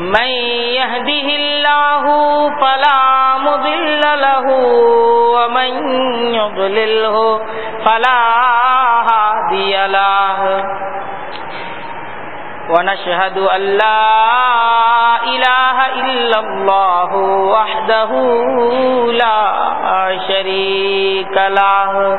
من يهده الله فلا مضل له، ومن يضلله فلا هادي له. ونشهد أن لا إله إلا الله وحده لا شريك له.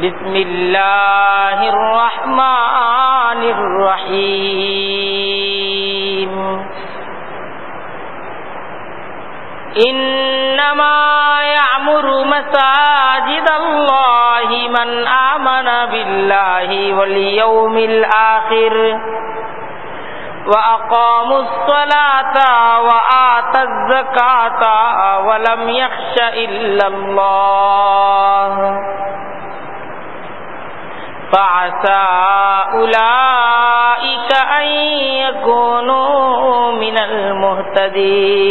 بسم الله الرحمن الرحيم. إنما يعمر مساجد الله من آمن بالله واليوم الآخر وأقاموا الصلاة وآتى الزكاة ولم يخش إلا الله. فعسى أولئك أن يكونوا من المهتدين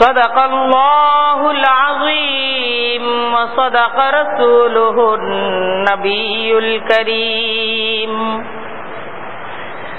صدق الله العظيم وصدق رسوله النبي الكريم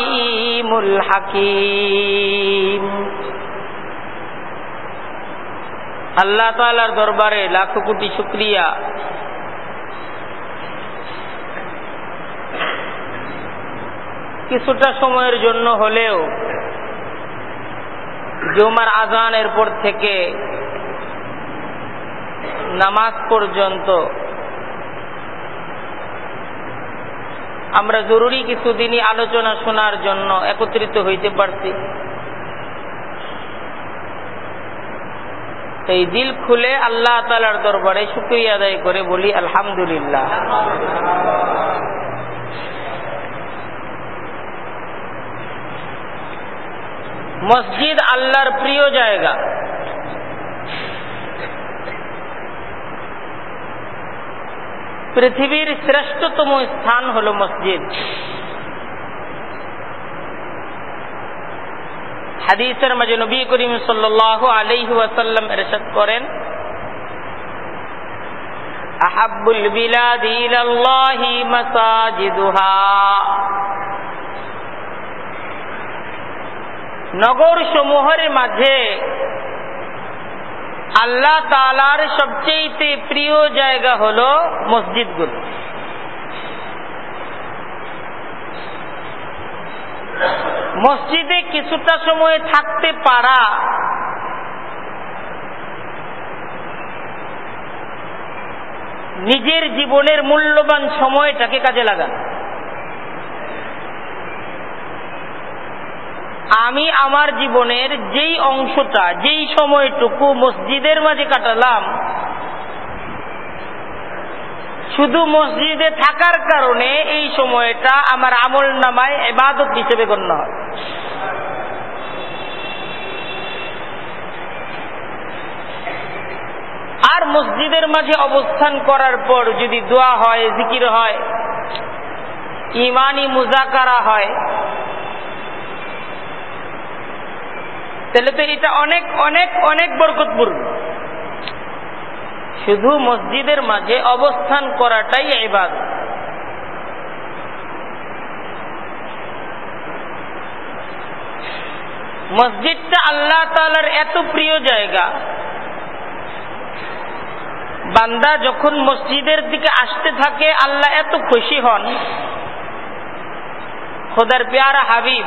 আলিমুল হাকিম। আল্লাহ তালার দরবারে লাখ কোটি শুক্রিয়া। কিছুটা সময়ের জন্য হলেও জুমার আজানের পর থেকে নামাজ পর্যন্ত আমরা জরুরি কিছুদিনই আলোচনা শোনার জন্য একত্রিত হইতে পারছি। এই দিল খুলে আল্লাহ তালার দরবারে শুক্রিয়া আদায় করে বলি, আলহামদুলিল্লাহ। মসজিদ আল্লাহর প্রিয় জায়গা। পৃথিবীর শ্রেষ্ঠতম স্থান হল মসজিদ। হাদিসের মাঝে নবী করিম সাল্লাহ আলহি ওয়াসাল্লাম এরশাদ করেন আহাবুল বিলাদ নগর সমূহের মাঝে আল্লাহ তালার সবচেয়ে প্রিয় জায়গা হল মসজিদগুলো। মসজিদে কিছুটা সময় থাকতে পারা নিজের জীবনের মূল্যবান সময়টাকে কাজে লাগান। আমি আমার জীবনের যেই অংশটা, যেই সময়টুকু মসজিদের মাঝে কাটালাম, শুধু মসজিদে থাকার কারণে এই সময়টা আমার আমল নামায় এবাদত হিসেবে গণ্য হয়। আর মসজিদের মাঝে অবস্থান করার পর যদি দোয়া হয়, জিকির হয়, ইমানি মুজাকারা হয় তাহলে তো এটা অনেক অনেক অনেক বরকতপূর্ণ। শুধু মসজিদের মাঝে অবস্থান করাটাই এবাদ মসজিদটা আল্লাহ তালার এত প্রিয় জায়গা। বান্দা যখন মসজিদের দিকে আসতে থাকে, আল্লাহ এত খুশি হন। খোদার পেয়ারা হাবিব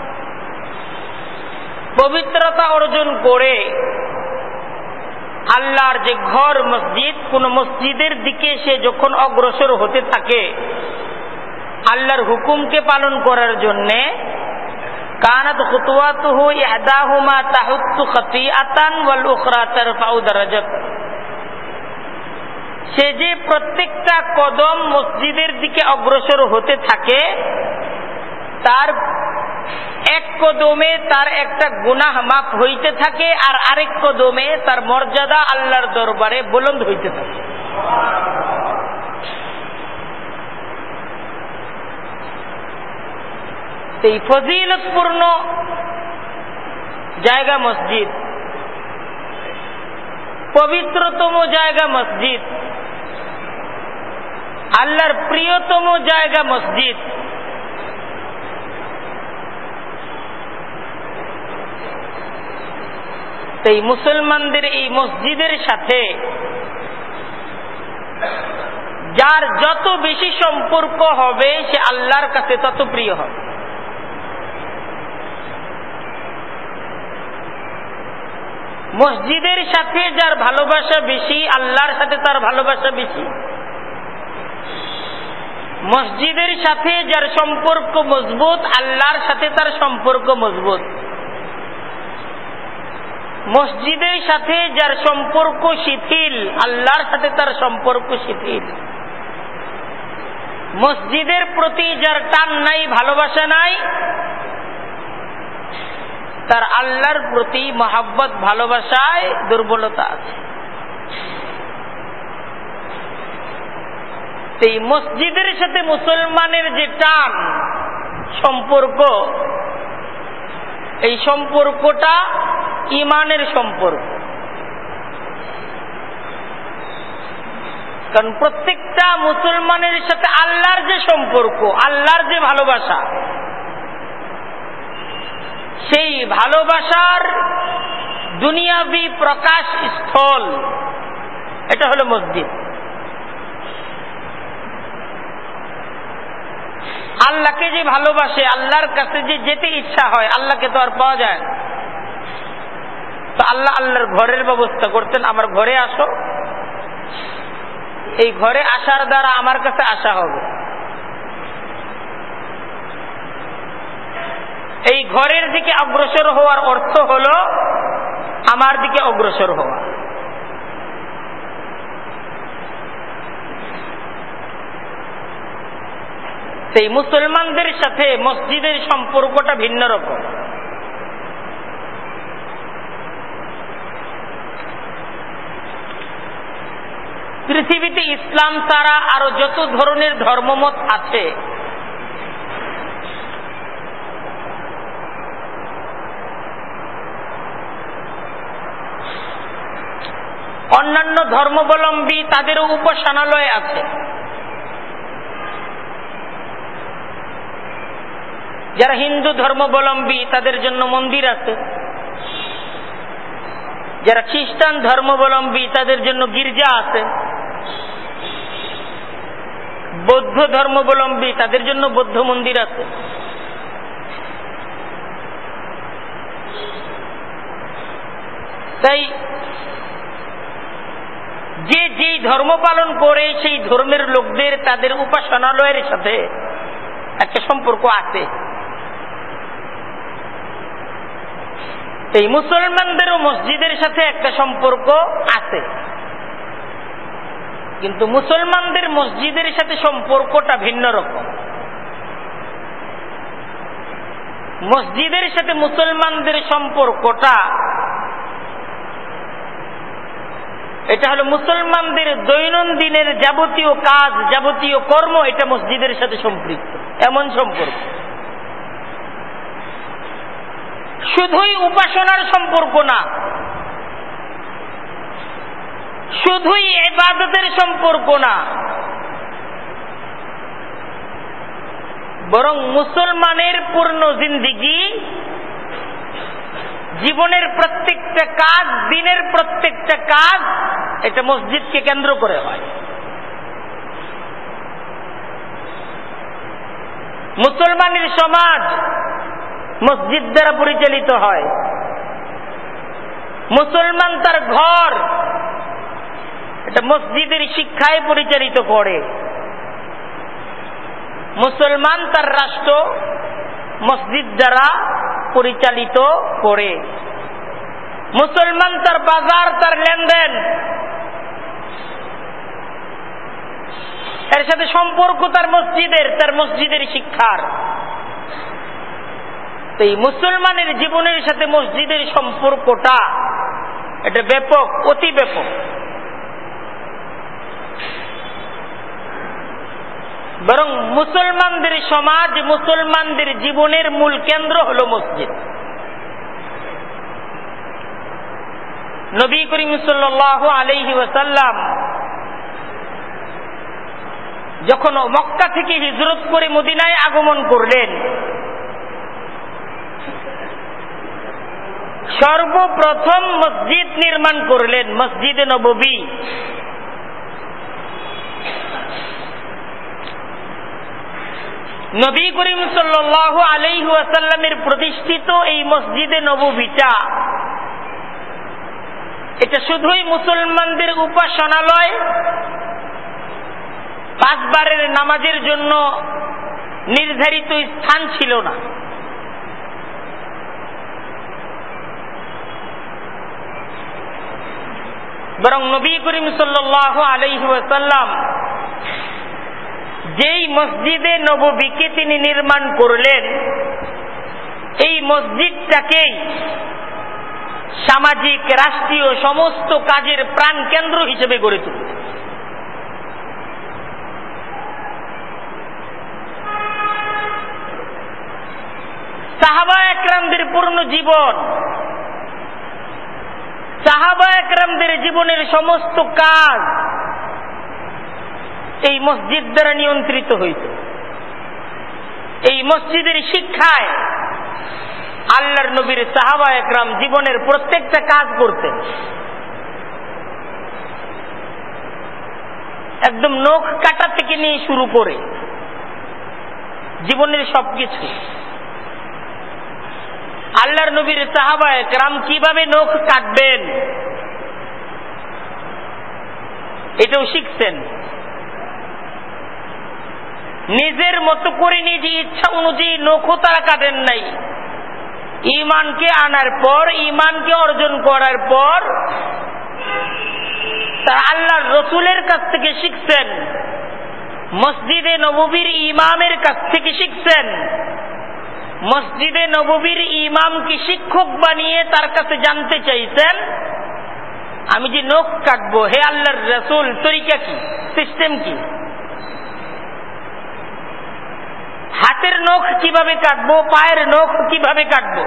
পবিত্রতা অর্জন করে আল্লাহর যে ঘর মসজিদ, কোন মসজিদের দিকে সে যখন অগ্রসর হতে থাকে, আল্লাহর হুকুমকে পালন করার জন্যে, কানাত সে যে প্রত্যেকটা কদম মসজিদের দিকে অগ্রসর হতে থাকে, তার এক কদমে তার একটা গুনাহ মাফ হইতে থাকে আর আরেক কদমে তার মর্যাদা আল্লাহর দরবারে বুলন্দ হইতে থাকে। এই ফজিলতপূর্ণ জায়গা মসজিদ, পবিত্রতম জায়গা মসজিদ, আল্লাহর প্রিয়তম জায়গা মসজিদ এই মুসলমানদের এই মসজিদের সাথে, যার যত বেশি সম্পর্ক হবে, সে আল্লাহর কাছে তত প্রিয় হবে। মসজিদের সাথে যার ভালোবাসা বেশি, আল্লাহর সাথে তার ভালোবাসা বেশি। মসজিদের সাথে যার সম্পর্ক মজবুত, আল্লাহর সাথে তার সম্পর্ক মজবুত। মসজিদের সাথে যার সম্পর্ক শিথিল, আল্লাহর সাথে তার সম্পর্ক শিথিল। মসজিদের প্রতি যার টান নাই, ভালোবাসা নাই, তার আল্লাহর প্রতি মহাব্বত, ভালোবাসায় দুর্বলতা আছে। এই মসজিদের সাথে মুসলমানের যে টান, সম্পর্ক এই সম্পর্কটা ইমানের সম্পর্ক। কারণ প্রত্যেকটা মুসলমানের সাথে আল্লাহর যে সম্পর্ক, আল্লাহর যে ভালোবাসা, সেই ভালোবাসার দুনিয়াবি প্রকাশ স্থল, এটা হলো মসজিদ। আল্লাহকে যে ভালোবাসে, আল্লাহর কাছে যে যেতে ইচ্ছা হয়, আল্লাহকে তো আর পাওয়া যায় তো আল্লাহ আল্লাহর ঘরের ব্যবস্থা করতেন, আমার ঘরে আসো। এই ঘরে আসার দ্বারা আমার কাছে আসা হবে। এই ঘরের দিকে অগ্রসর হওয়ার অর্থ হল, আমার দিকে অগ্রসর হওয়া। সেই মুসলমানদের সাথে মসজিদের সম্পর্কটা ভিন্ন রকম। পৃথিবীতে ইসলাম ছাড়া আরও যত ধরনের ধর্মমত আছে, অন্যান্য ধর্মাবলম্বী তাদেরও উপাসনালয় আছে। যারা হিন্দু ধর্মাবলম্বী, তাদের জন্য মন্দির আছে। যারা খ্রিস্টান ধর্মাবলম্বী, তাদের জন্য গির্জা আছে। বৌদ্ধ ধর্মাবলম্বী, তাদের জন্য বৌদ্ধ মন্দির আছে। তাই যে যেই ধর্ম পালন করে, সেই ধর্মের লোকদের তাদের উপাসনালয়ের সাথে একটা সম্পর্ক আছে। এই মুসলমানদেরও মসজিদের সাথে একটা সম্পর্ক আছে। কিন্তু মুসলমানদের মসজিদের সাথে সম্পর্কটা ভিন্ন রকম। মসজিদের সাথে মুসলমানদের সম্পর্কটা, এটা হলো মুসলমানদের দৈনন্দিনের যাবতীয় কাজ, যাবতীয় কর্ম, এটা মসজিদের সাথে সম্পৃক্ত। এমন সম্পর্ক। শুধুই উপাসনার সম্পর্ক না। শুধুই এবাদতের সম্পর্ক না। বরং মুসলমানের পূর্ণ জিন্দিগি, জীবনের প্রত্যেকটা কাজ, দিনের প্রত্যেকটা কাজ, এটা মসজিদকে কেন্দ্র করে হয়। মুসলমানের সমাজ মসজিদ দ্বারা পরিচালিত হয়। মুসলমান তার ঘর, এটা মসজিদের শিক্ষায় পরিচালিত করে। মুসলমান তার রাষ্ট্র মসজিদ দ্বারা পরিচালিত করে। মুসলমান তার বাজার, তার লেনদেন। এর সাথে সম্পর্ক তার মসজিদের তার মসজিদের শিক্ষার। এই মুসলমানের জীবনের সাথে মসজিদের সম্পর্কটা এটা ব্যাপক, অতি ব্যাপক। বরং মুসলমানদের সমাজ, মুসলমানদের জীবনের মূল কেন্দ্র হল মসজিদ। নবী করিম সাল্লাহ আলহি ওয়াসাল্লাম যখন মক্কা থেকে হিজরত করে মদিনায় আগমন করলেন সর্বপ্রথম মসজিদ নির্মাণ করলেন, মসজিদে নবী নবী করিম সাল্লাহ আলাইহু আসাল্লামের প্রতিষ্ঠিত এই মসজিদে নবীটা এটা শুধুই মুসলমানদের উপাসনালয়, পাঁচবারের নামাজের জন্য নির্ধারিত স্থান ছিল না। বরং নবী করিম সাল্লাহ আলহিহাসাল্লাম যেই মসজিদে নবীকে তিনি নির্মাণ করলেন, এই মসজিদটাকেই সামাজিক, রাষ্ট্রীয় সমস্ত কাজের প্রাণ কেন্দ্র হিসেবে গড়ে তুললেন সাহাবা একরামদের পূর্ণ জীবন সাহাবা একরামদের জীবনের সমস্ত কাজ এই মসজিদ দ্বারা নিয়ন্ত্রিত হইত। এই মসজিদের শিক্ষায় আল্লাহর নবীর সাহাবা একরাম জীবনের প্রত্যেকটা কাজ করতেন। একদম নখ কাটা থেকে নিয়ে শুরু করে জীবনের সবকিছু। আল্লাহর নবীর সাহাবা একরাম কীভাবে নখ কাটবেন? এটাও শিখছেন। নিজের মতো করে নিজে ইচ্ছা অনুযায়ী নখও তারা কাটেন নাই। ইমানকে আনার পর ইমানকে অর্জন করার পর তারা আল্লাহর রসুলের কাছ থেকে শিখছেন। মসজিদে নববীর ইমামের কাছ থেকে শিখছেন। মসজিদে নববীর ইমামকে শিক্ষক বানিয়ে তার কাছে জানতে চাইছেন? আমি যে নখ কাটবো, হে আল্লাহর রসুল, তরিকা কি? সিস্টেম কি? হাতের নখ কীভাবে কাটবো, পায়ের নখ কীভাবে কাটবো?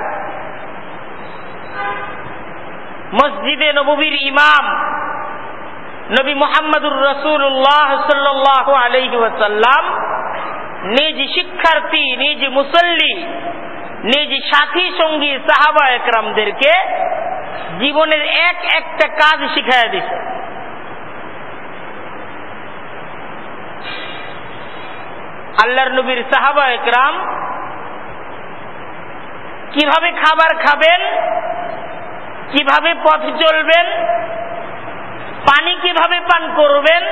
মসজিদে নবীর ইমাম নবী মোহাম্মদুর রসুল্লাহ সাল্লাহ আলহি নিজ শিক্ষার্থী, নিজ মুসল্লি, নিজ সাথী সঙ্গী সাহাবা একরামদেরকে জীবনের এক একটা কাজ শিখাইয়া দিছে। আল্লাহর নবীর সাহাবা একরাম কীভাবে খাবার খাবেন, কীভাবে পথ চলবেন, পানি কীভাবে পান করবেন,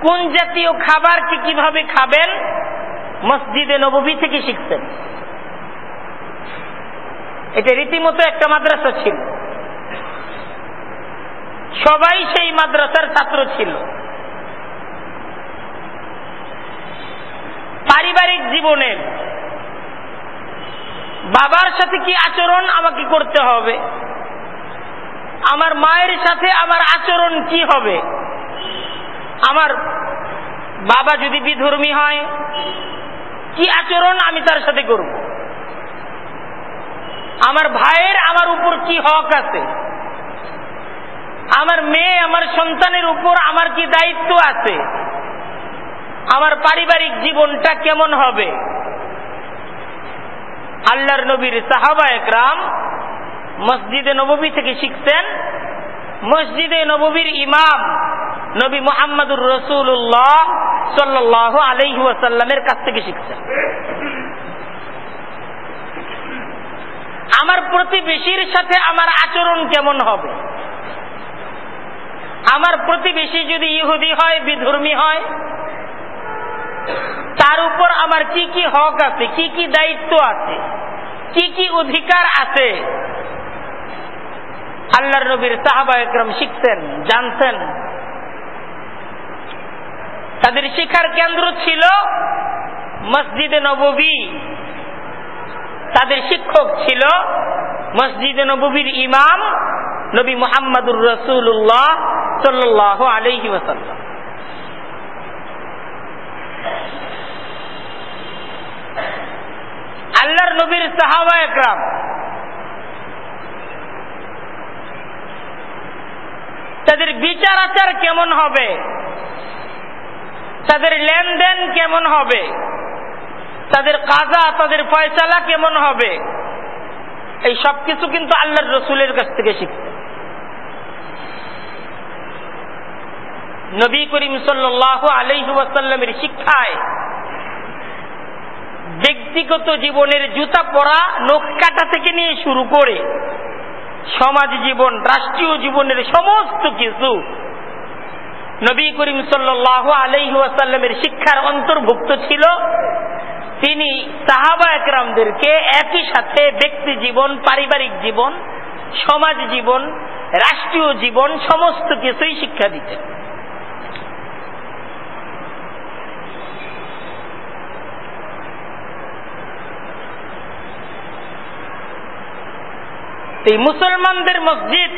কোন জাতীয় খাবারকে কীভাবে খাবেন মসজিদে নবী থেকে শিখতেন। এটা রীতিমতো একটা মাদ্রাসা ছিল। সবাই সেই মাদ্রাসার ছাত্র ছিল। পারিবারিক জীবনের বাবার সাথে কি আচরণ আমাকে করতে হবে? আমার মায়ের সাথে আমার আচরণ কি হবে? আমার বাবা যদি বিধর্মী হয় কি আচরণ আমি তার সাথে করব? আমার ভাইয়ের আমার উপর কি হক আছে? আমার মেয়ে, আমার সন্তানের উপর আমার কি দায়িত্ব আছে? আমার পারিবারিক জীবনটা কেমন হবে? আল্লাহর নবীর সাহাবা একরাম মসজিদে নবী থেকে শিখতেন মসজিদে নবীর ইমাম নবী মোহাম্মদুর রসুল্লাহ সাল্লাহ আলহিহাসাল্লামের কাছ থেকে শিখতেন আমার প্রতিবেশীর সাথে আমার আচরণ কেমন হবে? আমার প্রতিবেশী যদি ইহুদি হয়, বিধর্মী হয়, তার উপর আমার কি কি হক আছে, কি কি দায়িত্ব আছে, কি কি অধিকার আছে আল্লাহর নবীর সাহাবা একরম শিখতেন জানতেন তাদের শিখার কেন্দ্র ছিল মসজিদে নবী তাদের শিক্ষক ছিল মসজিদে নবীর ইমাম নবী মোহাম্মদুর রসুল্লাহ সাল্লাহ আলহি ওসাল্লাম আল্লাহর নবীর সাহাবা একরাম তাদের বিচার আচার কেমন হবে? তাদের লেনদেন কেমন হবে? তাদের কাজা, তাদের ফয়সালা কেমন হবে? এই সব কিছু কিন্তু আল্লাহর রসুলের কাছ থেকে শিখতে। নবী করিম সাল্লাহ আলহিহাসাল্লামের শিক্ষায় ব্যক্তিগত জীবনের জুতা পরা নখ কাটা থেকে নিয়ে শুরু করে সমাজ জীবন, রাষ্ট্রীয় জীবনের সমস্ত কিছু নবী করিম সাল্লাহ আলহিহাসাল্লামের শিক্ষার অন্তর্ভুক্ত ছিল। তিনি সাহাবা একরামদেরকে একই সাথে ব্যক্তি জীবন, পারিবারিক জীবন, সমাজ জীবন, রাষ্ট্রীয় জীবন, সমস্ত কিছুই শিক্ষা দিতেন। এই মুসলমানদের মসজিদ।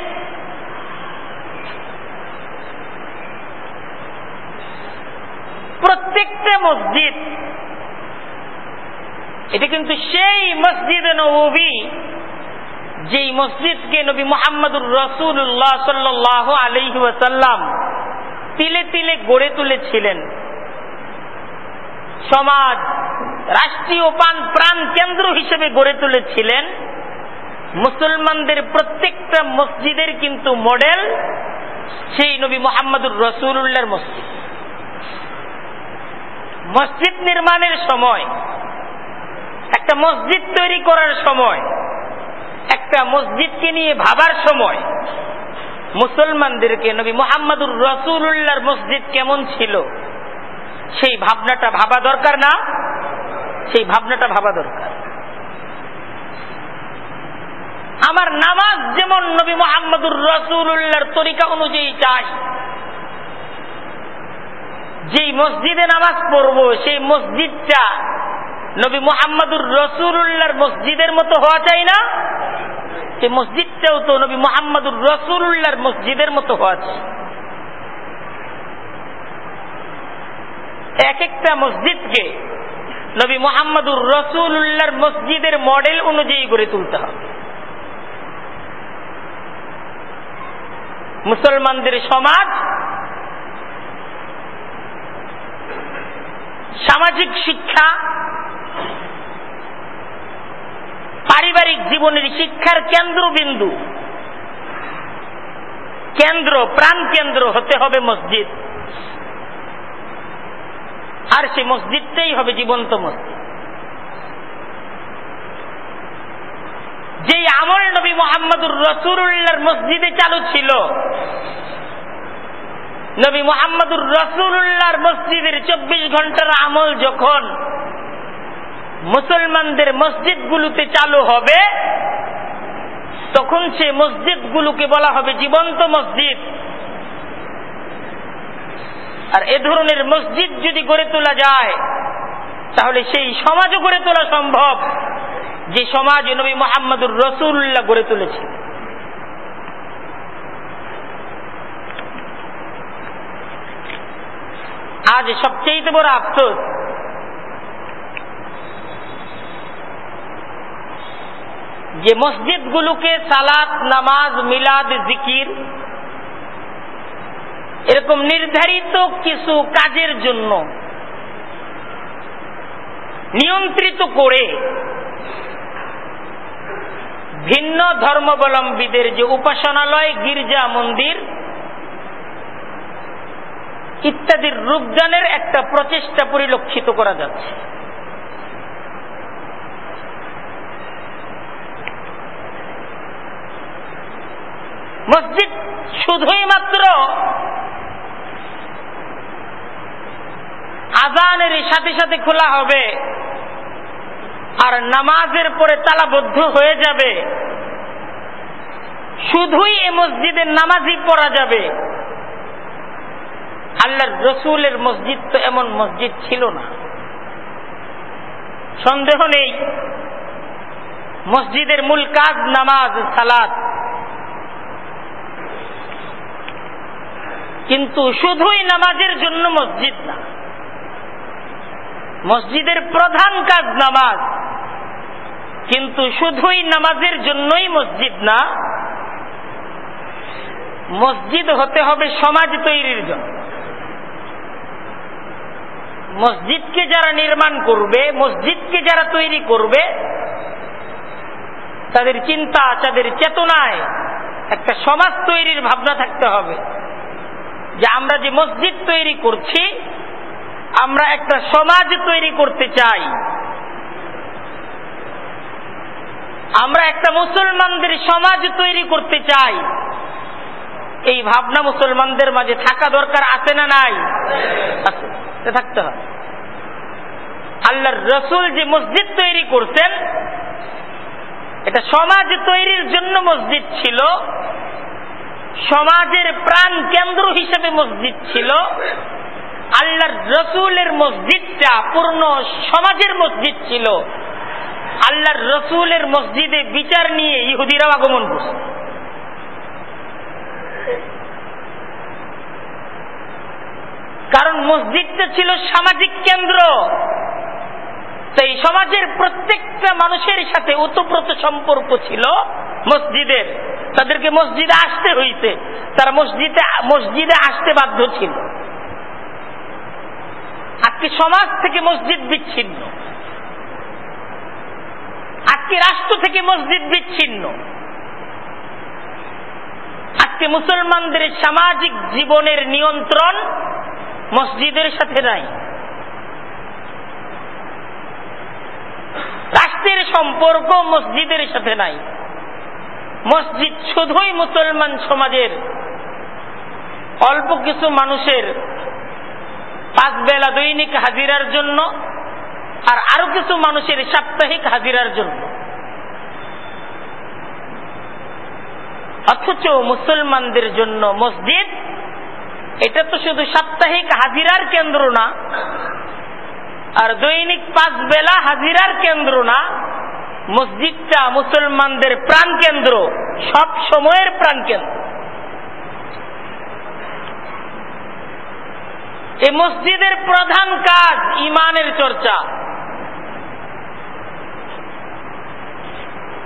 প্রত্যেকটা মসজিদ। এটা কিন্তু সেই মসজিদ নবী, যেই মসজিদকে নবী মোহাম্মদুর রসুল্লাহ সাল্লাহ আলহি তিলে তিলে গড়ে তুলেছিলেন। সমাজ, রাষ্ট্রীয় প্রাণ কেন্দ্র হিসেবে গড়ে তুলেছিলেন। মুসলমানদের প্রত্যেকটা মসজিদের কিন্তু মডেল সেই নবী মোহাম্মদুর রসুল্লাহর মসজিদ। মসজিদ নির্মাণের সময়, একটা মসজিদ তৈরি করার সময়, একটা মসজিদকে নিয়ে ভাবার সময় মুসলমানদেরকে নবী মোহাম্মদুর রসুল্লাহর মসজিদ কেমন ছিল? সেই ভাবনাটা ভাবা দরকার না? সেই ভাবনাটা ভাবা দরকার। আমার নামাজ যেমন নবী মোহাম্মদুর রসুল্লাহর তরিকা অনুযায়ী চাই, যেই মসজিদে নামাজ পড়ব, সেই মসজিদটা নবী মোহাম্মদুর রসুল্লাহর মসজিদের মতো হওয়া চাই না, সেই মসজিদটাও তো নবী মোহাম্মদুর রসুল্লাহর মসজিদের মতো হওয়া চাই। এক একটা মসজিদকে নবী মোহাম্মদুর রসুল্লাহর মসজিদের মডেল অনুযায়ী গড়ে তুলতে হবে। মুসলমানদের সমাজ সামাজিক শিক্ষা, পারিবারিক জীবনের শিক্ষার কেন্দ্রবিন্দু। কেন্দ্র, প্রাণ কেন্দ্র হতে হবে মসজিদ। আর সেই মসজিদটাই হবে জীবন্ত মসজিদ। যেই আমল নবী মোহাম্মদুর রসুল্লাহর মসজিদে চালু ছিল। নবী মোহাম্মদুর রসুল্লাহর মসজিদের চব্বিশ ঘণ্টার আমল যখন মুসলমানদের মসজিদগুলোতে চালু হবে, তখন সে মসজিদগুলোকে বলা হবে জীবন্ত মসজিদ। আর এ ধরনের মসজিদ যদি গড়ে তোলা যায়, তাহলে সেই সমাজও গড়ে তোলা সম্ভব। যে সমাজ নবী মোহাম্মদুর রসুল্লাহ গড়ে তুলেছে। আজ সবচেয়ে বড় আফসোস, যে মসজিদগুলোকে সালাত, নামাজ, মিলাদ, জিকির এরকম নির্ধারিত কিছু কাজের জন্য নিয়ন্ত্রিত করে ভিন্ন ধর্মাবলম্বীদের যে উপাসনালয়, গির্জা, মন্দির, ইত্যাদির রূপদানের একটা প্রচেষ্টা পরিলক্ষিত করা যাচ্ছে। মসজিদ শুধুই মাত্র আজানের সাথে সাথে খোলা হবে। আর নামাজের পরে তালাবদ্ধ হয়ে যাবে। শুধুই এ মসজিদের নামাজই পড়া যাবে। আল্লাহর রসুলের মসজিদ তো এমন মসজিদ ছিল না। সন্দেহ নেই, মসজিদের মূল কাজ নামাজ সালাদ কিন্তু শুধুই নামাজের জন্য মসজিদ না। মসজিদের প্রধান কাজ নামাজ। কিন্তু শুধুই নামাজের জন্যই মসজিদ না, মসজিদ হতে হবে সমাজ তৈরির জন্য। মসজিদকে যারা নির্মাণ করবে, মসজিদকে যারা তৈরি করবে, তাদের চিন্তা, তাদের চেতনায় একটা সমাজ তৈরির ভাবনা থাকতে হবে। যে আমরা যে মসজিদ তৈরি করছি আমরা একটা সমাজ তৈরি করতে চাই। আমরা একটা মুসলমানদের সমাজ তৈরি করতে চাই। এই ভাবনা মুসলমানদের মাঝে থাকা দরকার আছে না নাই? আছে। থাকতে হয় আল্লাহর রসুল যে মসজিদ তৈরি করছেন, এটা সমাজ তৈরির জন্য মসজিদ ছিল। সমাজের প্রাণ কেন্দ্র হিসেবে মসজিদ ছিল। আল্লাহর রসুলের মসজিদটা পূর্ণ সমাজের মসজিদ ছিল। আল্লাহর রসুলের মসজিদে বিচার নিয়ে ইহুদিরাও আগমন করছে। কারণ মসজিদটা ছিল সামাজিক কেন্দ্র। তাই সমাজের প্রত্যেকটা মানুষের সাথে ওতপ্রোত সম্পর্ক ছিল মসজিদের। তাদেরকে মসজিদে আসতে হইতে। তারা মসজিদে মসজিদে আসতে বাধ্য ছিল। আজকে সমাজ থেকে মসজিদ বিচ্ছিন্ন। আজকে রাষ্ট্র থেকে মসজিদ বিচ্ছিন্ন। আজকে মুসলমানদের সামাজিক জীবনের নিয়ন্ত্রণ মসজিদের সাথে নাই। রাষ্ট্রের সম্পর্ক মসজিদের সাথে নাই। মসজিদ শুধুই মুসলমান সমাজের অল্প কিছু মানুষের পাঁচ বেলা দৈনিক হাজিরার জন্য আর আরও কিছু মানুষের সাপ্তাহিক হাজিরার জন্য। অথচ মুসলমানদের জন্য মসজিদ, এটা তো শুধু সাপ্তাহিক হাজিরার কেন্দ্র না, আর দৈনিক পাঁচ বেলা হাজিরার কেন্দ্র না, মসজিদটা মুসলমানদের প্রাণ কেন্দ্র সব সময়ের প্রাণ কেন্দ্র এই মসজিদের প্রধান কাজ ইমানের চর্চা।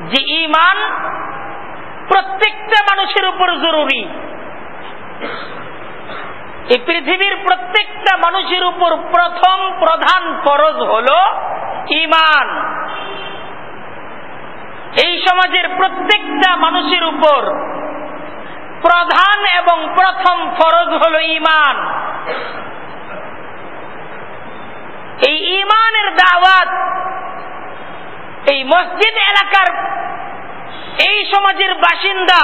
যে ইমান প্রত্যেকটা মানুষের উপর জরুরি। এই পৃথিবীর প্রত্যেকটা মানুষের উপর প্রথম প্রধান ফরজ হল ইমান। এই সমাজের প্রত্যেকটা মানুষের উপর প্রধান এবং প্রথম ফরজ হল ইমান এই ইমানের দাওয়াত। এই মসজিদ এলাকার এই সমাজের বাসিন্দা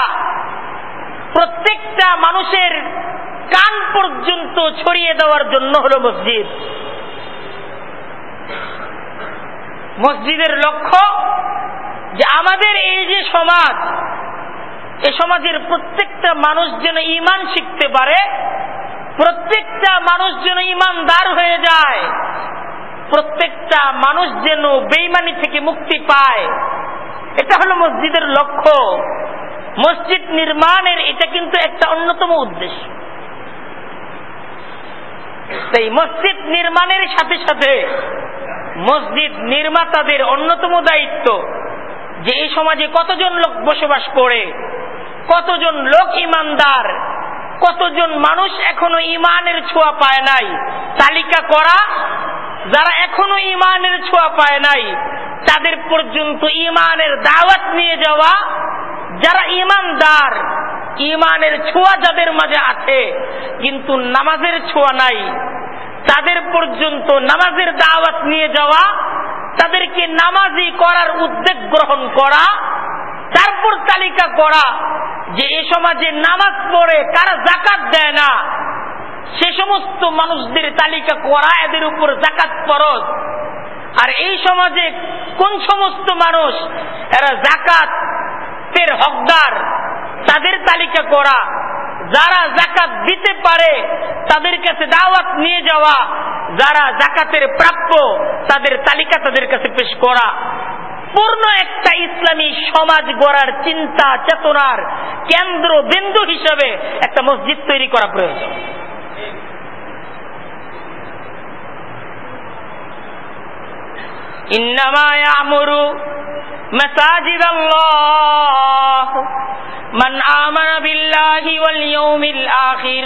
প্রত্যেকটা মানুষের কান পর্যন্ত ছড়িয়ে দেওয়ার জন্য হলো মসজিদ। মসজিদের লক্ষ্য যে আমাদের এই যে সমাজ, এ সমাজের প্রত্যেকটা মানুষ যেন ইমান শিখতে পারে, প্রত্যেকটা মানুষ যেন ইমানদার হয়ে যায় প্রত্যেকটা মানুষ যেন বেইমানি থেকে মুক্তি পায়। এটা হলো মসজিদের লক্ষ্য। মসজিদ নির্মাণের এটা কিন্তু একটা অন্যতম উদ্দেশ্য। সেই মসজিদ নির্মাণের সাথে সাথে মসজিদ নির্মাতাদের অন্যতম দায়িত্ব যে এই সমাজে কতজন লোক বসবাস করে, কতজন লোক ইমানদার কতজন মানুষ এখনও ইমানের ছোঁয়া পায় নাই? তালিকা করা, যারা এখনও ইমানের ছোঁয়া পায় নাই, তাদের পর্যন্ত ইমানের দাওয়াত নিয়ে যাওয়া, যারা ইমানদার ইমানের ছোঁয়া যাদের মাঝে আছে, কিন্তু নামাজের ছোঁয়া নাই, তাদের পর্যন্ত নামাজের দাওয়াত নিয়ে যাওয়া, তাদেরকে নামাজি করার উদ্যোগ গ্রহণ করা তারপর তালিকা করা যে এ সমাজে নামাজ পড়ে, কারা জাকাত দেয় না। সে সমস্ত মানুষদের তালিকা করা, এদের উপর জাকাত ফরজ। আর এই সমাজে কোন সমস্ত মানুষ, এরা জাকাত এর হকদার, তাদের তালিকা করা। যারা জাকাত দিতে পারে, তাদের কাছে দাওয়াত নিয়ে যাওয়া। যারা জাকাতের প্রাপ্য, তাদের তালিকা তাদের কাছে পেশ করা। পূর্ণ একটা ইসলামী সমাজ গড়ার চিন্তা চেতনার কেন্দ্র বিন্দু হিসাবে একটা মসজিদ তৈরি করা প্রয়োজন إنما يعمر مساجد الله من آمن بالله واليوم الآخر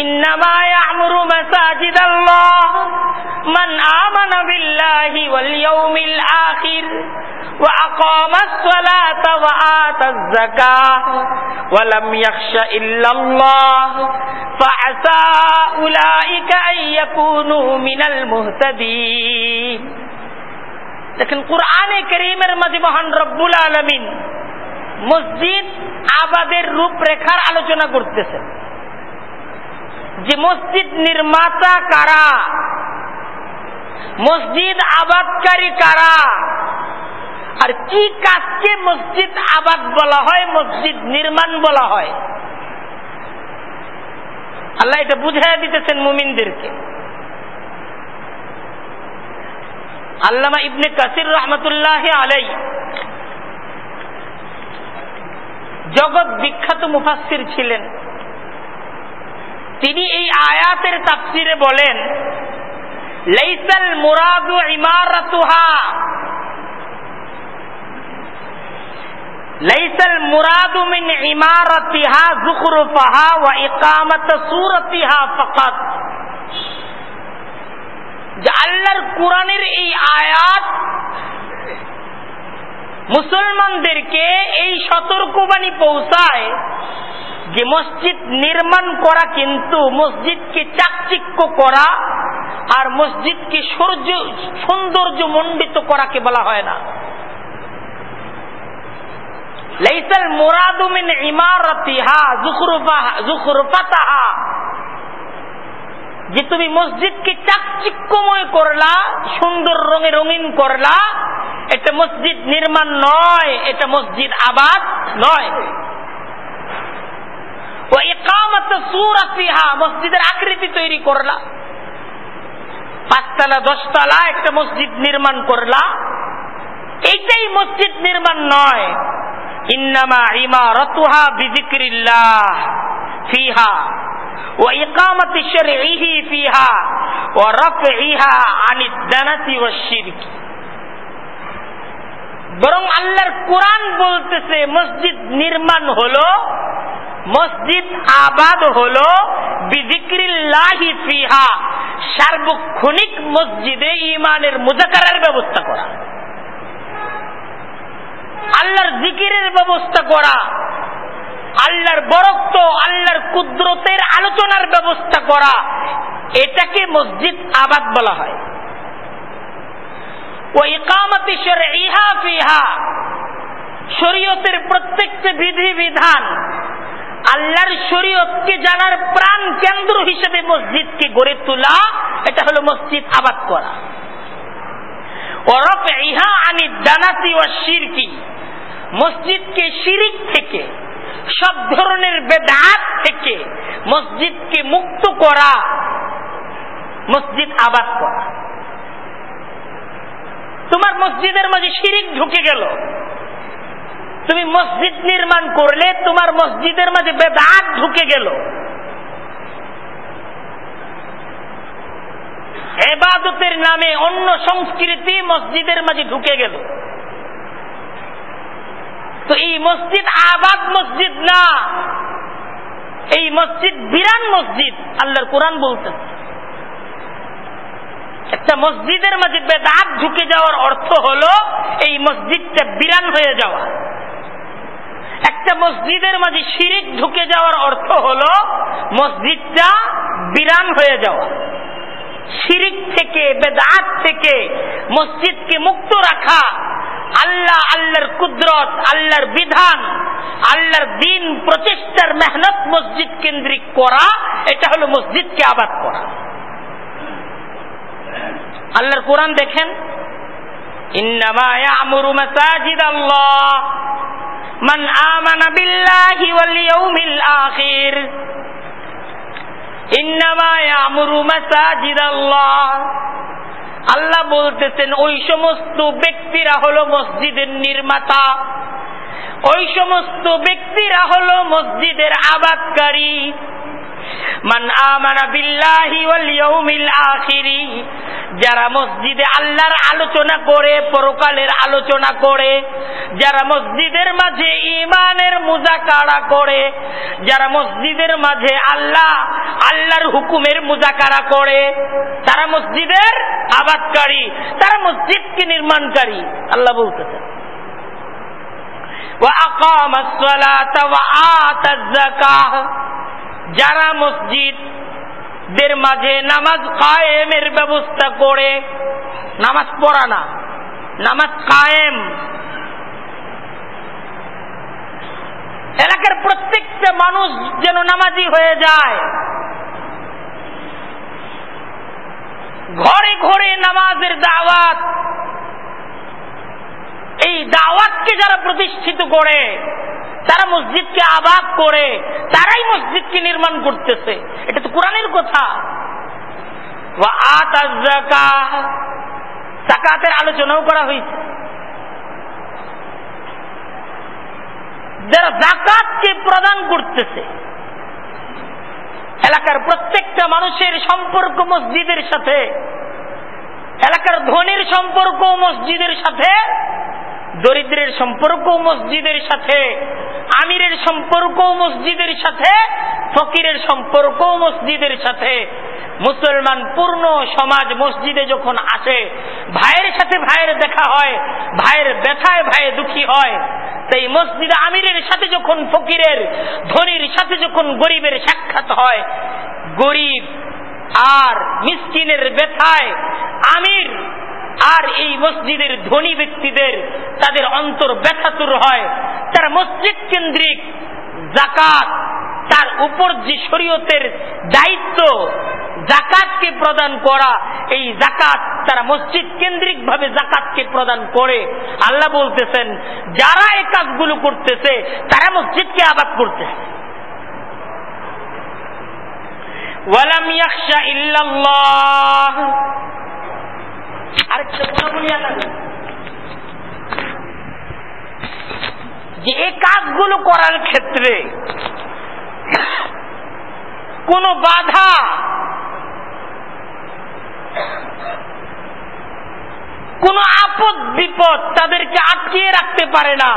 إنما يعمر مساجد الله من آمن بالله واليوم الآخر وأقام الصلاة وآتى الزكاة ولم يخش إلا الله فعسى أولئك أن يكونوا من المهتدين দেখেন কোরআনে করিমের মাঝে মহান রব্বুল আলমিন মসজিদ আবাদের রূপরেখার আলোচনা করতেছেন যে মসজিদ নির্মাতা কারা? মসজিদ আবাদকারী কারা? আর কি কাজকে মসজিদ আবাদ বলা হয়, মসজিদ নির্মাণ বলা হয়? আল্লাহ এটা বুঝাই দিতেছেন মুমিনদেরকে। আল্লামা ইবনে কাসির রহমতুল্লাহ আলাই জগৎ বিখ্যাত মুফাসির ছিলেন। তিনি এই আয়াতের তাফসিরে বলেন, লাইসাল ইকামাত সূরাতিহা ফাকাত যে আল্লাহর এই আয়াত মুসলমানদেরকে এই সতর্কবাণী পৌঁছায় যে মসজিদ নির্মাণ করা কিন্তু মসজিদকে চাকচিক্য করা আর মসজিদকে সৌর্য, সৌন্দর্য মণ্ডিত করাকে বলা হয় না। লাইসাল ইমারতিহা যে তুমি মসজিদকে চাকচিক্যময় করলা, সুন্দর রঙে রঙিন করলা, এটা মসজিদ নির্মাণ নয়, এটা মসজিদ আবাদ নয়। মসজিদের আকৃতি তৈরি করলা। পাঁচতলা, দশতলা একটা মসজিদ নির্মাণ করলা। এইটাই মসজিদ নির্মাণ নয়। ফিহা ও ইহি ফিহা ও ইহা ও বরং আল্লাহর কোরআন বলতেছে, মসজিদ নির্মাণ হলো মসজিদ আবাদ হলো বিজিক্রিল্লাহি ফিহা, সার্বক্ষণিক মসজিদে ইমানের মুজাকারের ব্যবস্থা করা। আল্লাহর জিকিরের ব্যবস্থা করা, আল্লাহর বরত্ব, আল্লাহর কুদরতের আলোচনার ব্যবস্থা করা, এটাকে মসজিদ আবাদ বলা হয়। ইহা ফিহা, শরীয়তের প্রত্যেকটি বিধি বিধান আল্লাহর শরীয়তকে জানার প্রাণ কেন্দ্র হিসেবে মসজিদকে গড়ে তোলা, এটা হলো মসজিদ আবাদ করা। ওরফ ইহা আনি দানাতি ও শিরকি। মসজিদকে শিরিক থেকে, সব ধরনের বেদাত থেকে মসজিদকে মুক্ত করা, মসজিদ আবাদ করা। তোমার মসজিদের মাঝে শিরিক ঢুকে গেল। তুমি মসজিদ নির্মাণ করলে তোমার মসজিদের মাঝে বেদাত ঢুকে গেল। এবাদতের নামে অন্য সংস্কৃতি মসজিদের মাঝে ঢুকে গেল। তো এই মসজিদ আবাদ মসজিদ না, এই মসজিদ বিরান মসজিদ, আল্লাহর কোরআন বলতেন একটা মসজিদের মাঝে বেদাত ঢুকে যাওয়ার অর্থ হলো এই মসজিদটা বিরান হয়ে যাওয়া। একটা মসজিদের মাঝে শিরিক ঢুকে যাওয়ার অর্থ হল মসজিদটা বিরান হয়ে যাওয়া। শিরিক থেকে, বেদাত থেকে মসজিদকে মুক্ত রাখা, আল্লাহ আল্লাহর কুদরত, আল্লাহর বিধান, আল্লাহর দিন প্রচেষ্টার মেহনত মসজিদ কেন্দ্রিক করা, এটা হলো মসজিদকে আবাদ করা। আল্লাহর কোরআন দেখেন, ইন্নামা আল্লাহ মান آمن بالله واليوم الآخر ইন্নামা ইয়ামুরু মাসাজিদ আল্লাহ আল্লাহ বলতেছেন, ওই সমস্ত ব্যক্তিরা হলো মসজিদের নির্মাতা। ওই সমস্ত ব্যক্তিরা হলো মসজিদের আবাদকারী। মান আমানা বিল্লাহি ওয়াল ইয়াউমিল আখিরি যারা মসজিদে আল্লাহর আলোচনা করে পরকালের আলোচনা করে যারা মসজিদের মাঝে ইমানের মুজাকারা করে যারা মসজিদের মাঝে আল্লাহ আল্লাহর হুকুমের মুজাকারা করে তারা মসজিদের আবাদকারী তারা মসজিদকে নির্মাণকারী আল্লাহ বলতেছেন وأقام الصلاة وآتى الزكاة যারা মসজিদ দের মাঝে নামাজ কায়েমের ব্যবস্থা করে, নামাজ পড়া না, নামাজ কায়েম। এলাকার প্রত্যেকটা মানুষ যেন নামাজি হয়ে যায়। ঘরে ঘরে নামাজের দাওয়াত এই দাওয়াতকে যারা প্রতিষ্ঠিত করে, তারা মসজিদকে আবাদ করে, তারাই মসজিদকে নির্মাণ করতেছে। এটা তো কোরআনের কথা। জাকাতের আলোচনাও করা হয়েছে। যারা জাকাতকে প্রদান করতেছে, এলাকার প্রত্যেকটা মানুষের সম্পর্ক মসজিদের সাথে, এলাকার ধনির সম্পর্ক মসজিদের সাথে দরিদ্রের সম্পর্ক মসজিদের সাথে, আমিরের সম্পর্ক মসজিদের সাথে, ফকিরের সম্পর্ক মসজিদের সাথে। মুসলমান পূর্ণ সমাজ মসজিদে যখন আসে, ভাইয়ের সাথে ভাইয়ের দেখা হয়, ভাইয়ের ব্যথায় ভাইয়ে দুঃখী হয়। তাই মসজিদে আমিরের সাথে যখন ফকিরের, ধনির সাথে যখন গরিবের সাক্ষাৎ হয়, গরিব আর মিসকিনের ব্যথায় আমির আর এই মসজিদের ধনী ব্যক্তিদের তাদের অন্তর ব্যথাতুর হয়। তারা মসজিদ কেন্দ্রিক জাকাত, তার উপর যে শরীয়তের দায়িত্ব, জাকাতকে প্রদান করা, এই জাকাত তারা মসজিদ কেন্দ্রিক ভাবে জাকাতকে প্রদান করে। আল্লাহ বলতেছেন, যারা এই কাজগুলো করতেছে, তারা মসজিদকে আবাদ করতেছে ওয়ালাম ইয়াখশা ইল্লাল্লাহ। আরেকটা গুণাবলী যে এই কাজগুলো করার ক্ষেত্রে কোন বাধা কোন আপদ বিপদ তাদেরকে আটকিয়ে রাখতে পারে না।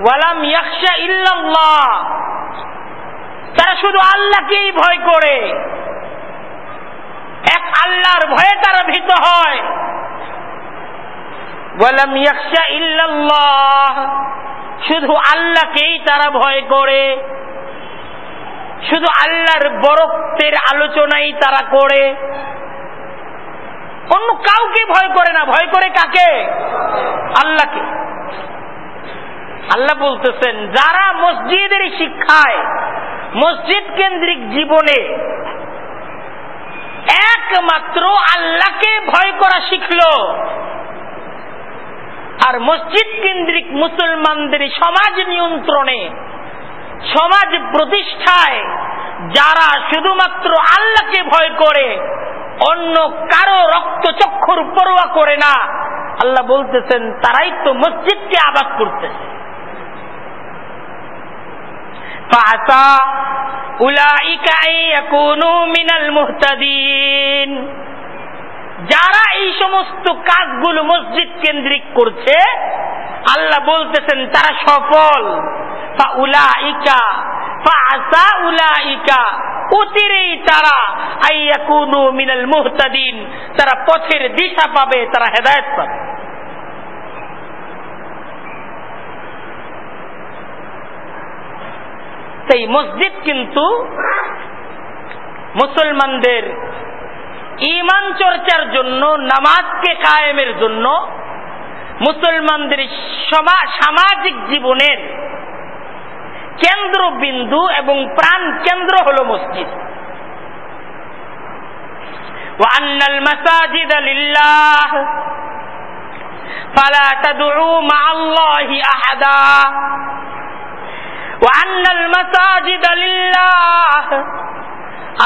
ওয়ালাম ইয়াকশা ইল্লাল্লাহ। তারা শুধু আল্লাহকেই ভয় করে। এক আল্লাহর ভয়ে তারা ভীত হয়। শুধু আল্লাহকেই তারা ভয় করে। শুধু আল্লাহর বরক্তের আলোচনাই তারা করে। অন্য কাউকে ভয় করে না। ভয় করে কাকে? আল্লাহকে। আল্লাহ বলতেছেন, যারা মসজিদের শিক্ষায়, মসজিদ কেন্দ্রিক জীবনে একমাত্র আল্লাহকে ভয় করা শিখল। আর মসজিদ কেন্দ্রিক মুসলমানদের সমাজ নিয়ন্ত্রণে, সমাজ প্রতিষ্ঠায় যারা শুধুমাত্র আল্লাহকে ভয় করে, অন্য কারও রক্ত রক্তচক্ষুর পরোয়া করে না, আল্লাহ বলতেছেন, তারাই তো মসজিদকে আবাদ করতেছে। যারা এই সমস্ত কাজগুলো মসজিদ কেন্দ্রিক করছে, আল্লাহ বলতেছেন, তারা সফল। অতিরেই তারা মিনাল তারা পথের দিশা পাবে, তারা হেদায়ত পাবে। সেই মসজিদ কিন্তু মুসলমানদের ইমান চর্চার জন্য, নামাজকে কায়েমের জন্য মুসলমানদের সামাজিক জীবনের কেন্দ্রবিন্দু এবং প্রাণ কেন্দ্র হল মসজিদ। ওয়ান্নাল আহাদা।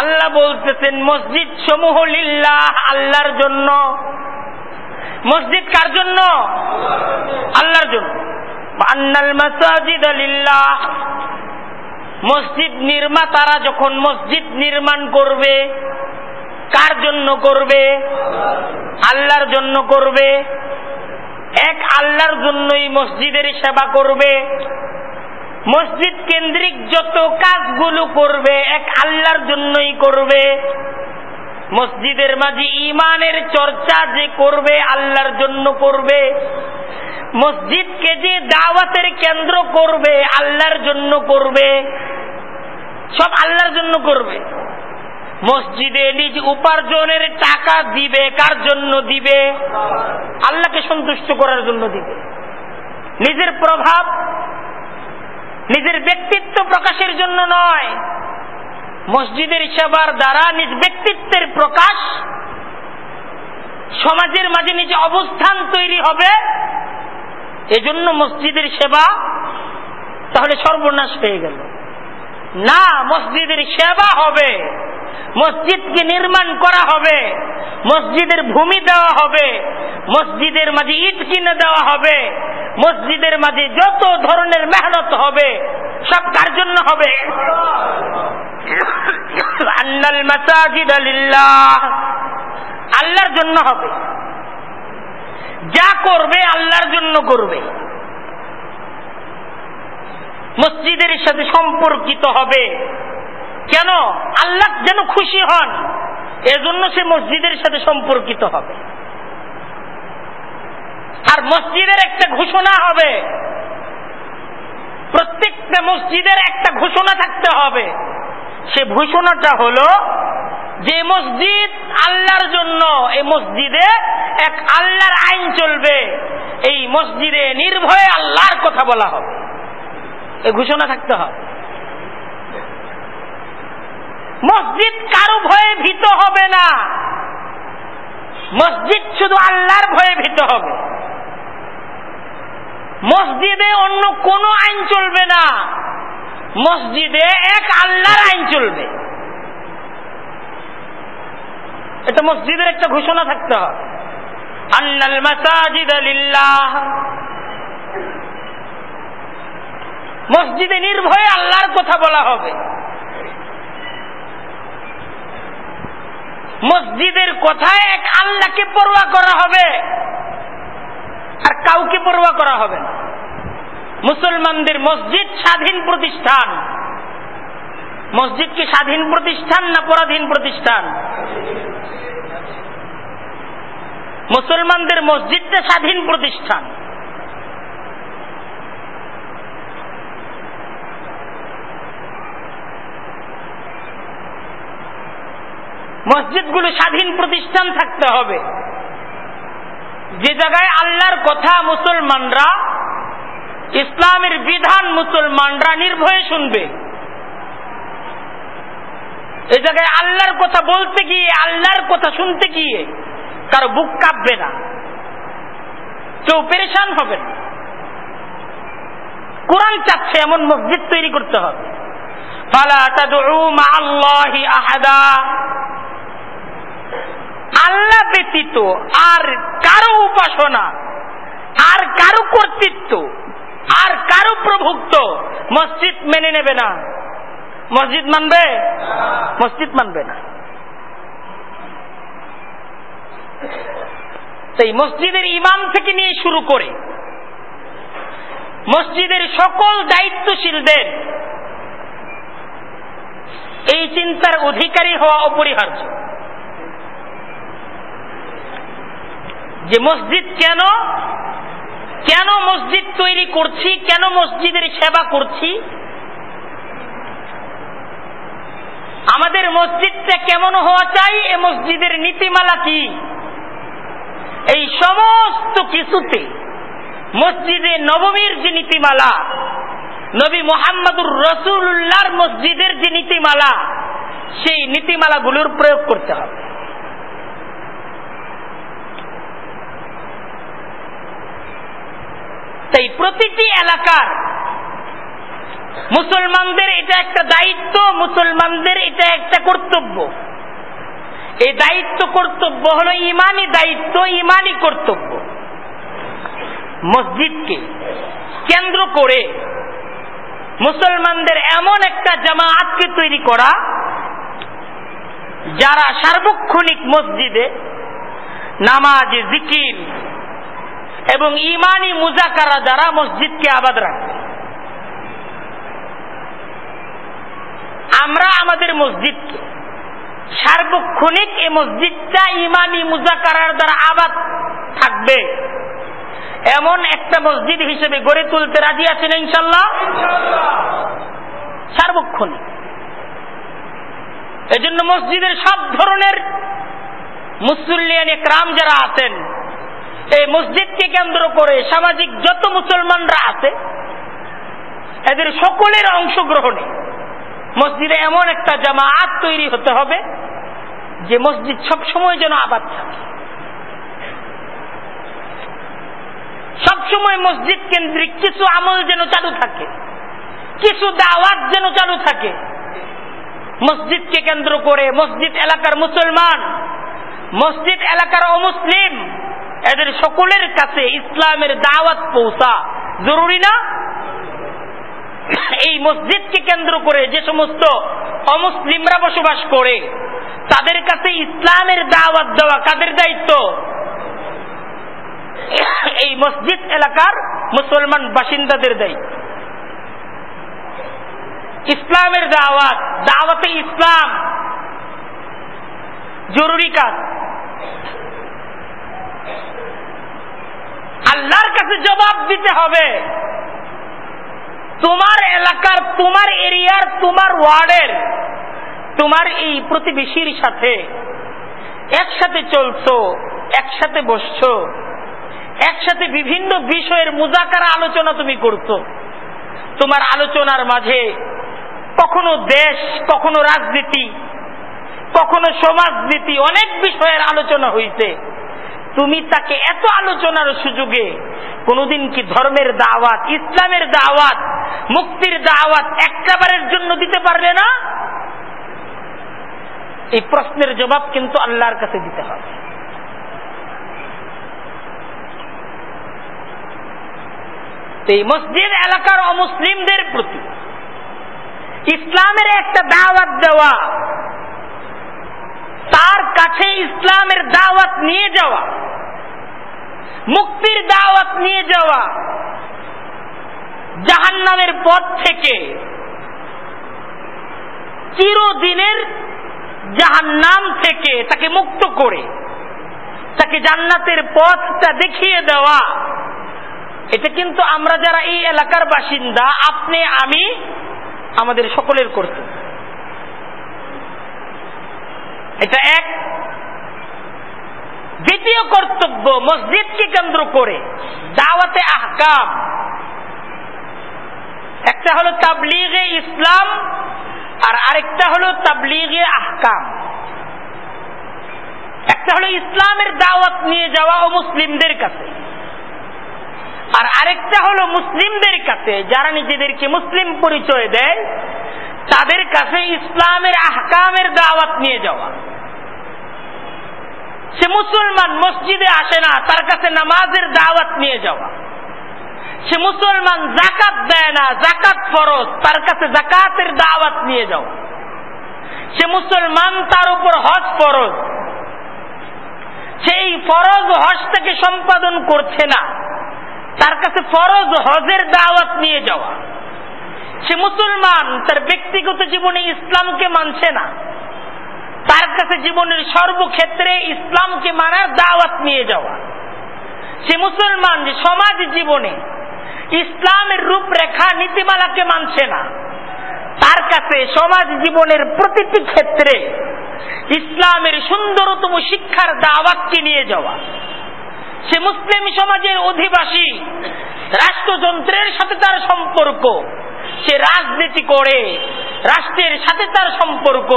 আল্লাহ বলতেছেন, মসজিদ সমূহ লিল্লাহ, আল্লাহর জন্য। মসজিদ কার জন্য? আল্লাহর জন্য। আন্নাল মাসাজিদ আলিল্লাহ মসজিদ নির্মাতারা যখন মসজিদ নির্মাণ করবে, কার জন্য করবে? আল্লাহর জন্য করবে। এক আল্লাহর জন্যই মসজিদের সেবা করবে। মসজিদ কেন্দ্রিক যত কাজগুলো করবে, এক আল্লাহর জন্যই করবে। মসজিদের মাঝে ইমানের চর্চা যে করবে, আল্লাহর জন্য করবে। মসজিদকে যে দাওয়াতের কেন্দ্র করবে, আল্লাহর জন্য করবে। সব আল্লাহর জন্য করবে। মসজিদে নিজ উপার্জনের টাকা দিবে, কার জন্য দিবে? আল্লাহকে সন্তুষ্ট করার জন্য দিবে। নিজের প্রভাব নিজের ব্যক্তিত্ব প্রকাশের জন্য নয়। মসজিদের সেবার দ্বারা নিজ ব্যক্তিত্বের প্রকাশ সমাজের মাঝে নিজ অবস্থান তৈরি হবে। এজন্য মসজিদের সেবা তাহলে সর্বনাশ হয়ে গেল। না, মসজিদের সেবা হবে। মসজিদকে নির্মাণ করা হবে। মসজিদের ভূমি দেওয়া হবে। মসজিদের মাঝে ইট কিনে দেওয়া হবে। মসজিদের মাঝে যত ধরনের মেহনত হবে, সব কার জন্য হবে? আন্নাল মাসাজিদ আল্লাহর জন্য হবে। যা করবে আল্লাহর জন্য করবে। মসজিদের সাথে সম্পর্কিত হবে। কেন? আল্লাহ যেন খুশি হন। এজন্য সে মসজিদের সাথে সম্পর্কিত হবে। আর মসজিদের একটা ঘোষণা হবে। প্রত্যেকটা মসজিদের একটা ঘোষণা থাকতে হবে। সে ঘোষণাটা হলো, যে মসজিদ আল্লাহর জন্য, এই মসজিদে এক আল্লাহর আইন চলবে। এই মসজিদে নির্ভয়ে আল্লাহর কথা বলা হবে। এই ঘোষণা থাকতে হবে। মসজিদ কারও ভয়ে ভীত হবে না। মসজিদ শুধু আল্লাহর ভয়ে ভীত হবে। মসজিদে অন্য কোন আইন চলবে না। মসজিদে এক আল্লাহর আইন চলবে। এটা মসজিদের একটা ঘোষণা থাকতে হবে। আন্নাল মাসাজিদ লিল্লাহ। মসজিদে নির্ভয়ে আল্লাহর কথা বলা হবে। মসজিদের কথায় এক আল্লাহকে পড়ুয়া করা হবে। আর কাউকে পড়ুয়া করা হবে না। মুসলমানদের মসজিদ স্বাধীন প্রতিষ্ঠান। মসজিদ কি স্বাধীন প্রতিষ্ঠান না পরাধীন প্রতিষ্ঠান? মুসলমানদের মসজিদটা স্বাধীন প্রতিষ্ঠান। মসজিদগুলো স্বাধীন প্রতিষ্ঠান থাকতে হবে। যে জায়গায় আল্লাহর কথা মুসলমানরা, ইসলামের বিধান মুসলমানরা নির্ভয়ে শুনবে। এই জায়গায় আল্লাহর কথা বলতে গিয়ে, আল্লাহর কথা শুনতে গিয়ে কারও বুক কাঁপবে না। কেউ পেরেশান হবে না। কোরআন চাচ্ছে এমন মসজিদ তৈরি করতে হবে। আল্লাহ ব্যতীত আর কারও উপাসনা, আর কারও কর্তৃত্ব, আর কারও প্রভুত্ব মসজিদ মেনে নেবে না। মসজিদ মানবে? মসজিদ মানবে না। সেই মসজিদের ইমাম থেকে নিয়ে শুরু করে মসজিদের সকল দায়িত্বশীলদের এই চিন্তার অধিকারী হওয়া অপরিহার্য। যে মসজিদ কেন কেন মসজিদ তৈরি করছি, কেন মসজিদের সেবা করছি? আমাদের মসজিদটা কেমন হওয়া চাই? এ মসজিদের নীতিমালা কি? এই সমস্ত কিছুতে মসজিদে নবমীর যে নীতিমালা, নবী মোহাম্মদুর রসুল্লাহর মসজিদের যে নীতিমালা, সেই নীতিমালাগুলোর প্রয়োগ করতে হবে। তাই প্রতিটি এলাকার মুসলমানদের এটা একটা দায়িত্ব, মুসলমানদের এটা একটা কর্তব্য। এই দায়িত্ব, কর্তব্য হলো ইমানি দায়িত্ব, ইমানি কর্তব্য। মসজিদকে কেন্দ্র করে মুসলমানদের এমন একটা জামায়াতকে তৈরি করা, যারা সার্বক্ষণিক মসজিদে নামাজ জিকির এবং ইমানি মুজাকারা দ্বারা মসজিদকে আবাদ রাখবে আমরা আমাদের মসজিদকে সার্বক্ষণিক এই মসজিদটা ইমানি মুজাকারার দ্বারা আবাদ থাকবে। এমন একটা মসজিদ হিসেবে গড়ে তুলতে রাজি আছেন ইনশাল্লাহ সার্বক্ষণিক। এজন্য মসজিদের সব ধরনের মুসল্লিয়ান একরাম যারা আছেন এই মসজিদকে কেন্দ্র করে সামাজিক যত মুসলমানরা আছে, এদের সকলের অংশগ্রহণে মসজিদে এমন একটা জামায়াত তৈরি হতে হবে যে মসজিদ সবসময় যেন আবাদ থাকে। সবসময় মসজিদ কেন্দ্রিক কিছু আমল যেন চালু থাকে, কিছু দাওয়াত যেন চালু থাকে। মসজিদকে কেন্দ্র করে মসজিদ এলাকার মুসলমান, মসজিদ এলাকার অমুসলিম এদের সকলের কাছে ইসলামের দাওয়াত পৌঁছা। জরুরি না? এই মসজিদকে কেন্দ্র করে যে সমস্ত অমুসলিমরা বসবাস করে, তাদের কাছে ইসলামের দাওয়াত দেওয়া কাদের দায়িত্ব? এই মসজিদ এলাকার মুসলমান বাসিন্দাদের দায়িত্ব। ইসলামের দাওয়াত, দাওয়াতে ইসলাম। জরুরি কাজ। আল্লাহর কাছে জবাব দিতে হবে। তোমার এলাকার, তোমার এরিয়ার, তোমার ওয়ার্ডের, তোমার এই প্রতিবেশীর সাথে একসাথে চলছো, একসাথে বসছো, একসাথে বিভিন্ন বিষয়ের মুজাকারা আলোচনা তুমি করছ। তোমার আলোচনার মাঝে কখনো দেশ, কখনো রাজনীতি, কখনো সমাজনীতি অনেক বিষয়ের আলোচনা হইছে। তুমি তাকে এত আলোচনার সুযোগে কোনদিন কি ধর্মের দাওয়াত, ইসলামের দাওয়াত, মুক্তির দাওয়াত একটাবারের জন্য দিতে পারবে না? এই প্রশ্নের জবাব কিন্তু আল্লাহর কাছে দিতে হবে। এই মসজিদ এলাকার অমুসলিমদের প্রতি ইসলামের একটা দাওয়াত দেওয়া তার কাছে ইসলামের দাওয়াত নিয়ে যাওয়া, মুক্তির দাওয়াত নিয়ে যাওয়া জাহান নামের পথ থেকে চিরদিনের জাহান নাম থেকে তাকে মুক্ত করে, তাকে জান্নাতের পথটা দেখিয়ে দেওয়া। এটা কিন্তু আমরা যারা এই এলাকার বাসিন্দা, আপনি, আমি, আমাদের সকলের কর্তব্য। এটা এক। দ্বিতীয় কর্তব্য, মসজিদকে কেন্দ্র করে দাওয়াতে আহকাম। একটা হলো তাবলিগে ইসলাম আর আরেকটা হলো তাবলিগে আহকাম। একটা হলো ইসলামের দাওয়াত নিয়ে যাওয়া ও মুসলিমদের কাছে। আর আরেকটা হলো মুসলিমদের কাছে, যারা নিজেদেরকে মুসলিম পরিচয় দেয় তাদের কাছে ইসলামের আহকামের দাওয়াত নিয়ে যাওয়া। সে মুসলমান মসজিদে আসে না, তার কাছে নামাজের দাওয়াত নিয়ে যাওয়া। সে মুসলমান জাকাত দেয় না জাকাত ফরজ, তার কাছে জাকাতের দাওয়াত নিয়ে যাওয়া। সে মুসলমান তার উপর হজ ফরজ। সেই ফরজ হজ হজটাকে সম্পাদন করছে না, তার কাছে ফরজ হজের দাওয়াত নিয়ে যাওয়া। সে মুসলমান, তার ব্যক্তিগত জীবনে ইসলামকে মানছে না। তার কাছে জীবনের সর্বক্ষেত্রে ইসলামকে মানার দাওয়াত নিয়ে যাওয়া। সে মুসলমান, যে সমাজ জীবনে ইসলামের রূপরেখা, নীতিমালাকে মানছে না। তার কাছে সমাজ জীবনের প্রতিটি ক্ষেত্রে ইসলামের সুন্দরতম শিক্ষার দাওয়াতকে নিয়ে যাওয়া। সে মুসলিম সমাজের অধিবাসী, রাষ্ট্রযন্ত্রের সাথে তার সম্পর্ক। সে রাজনীতি করে, রাষ্ট্রের সাথে তার সম্পর্ক,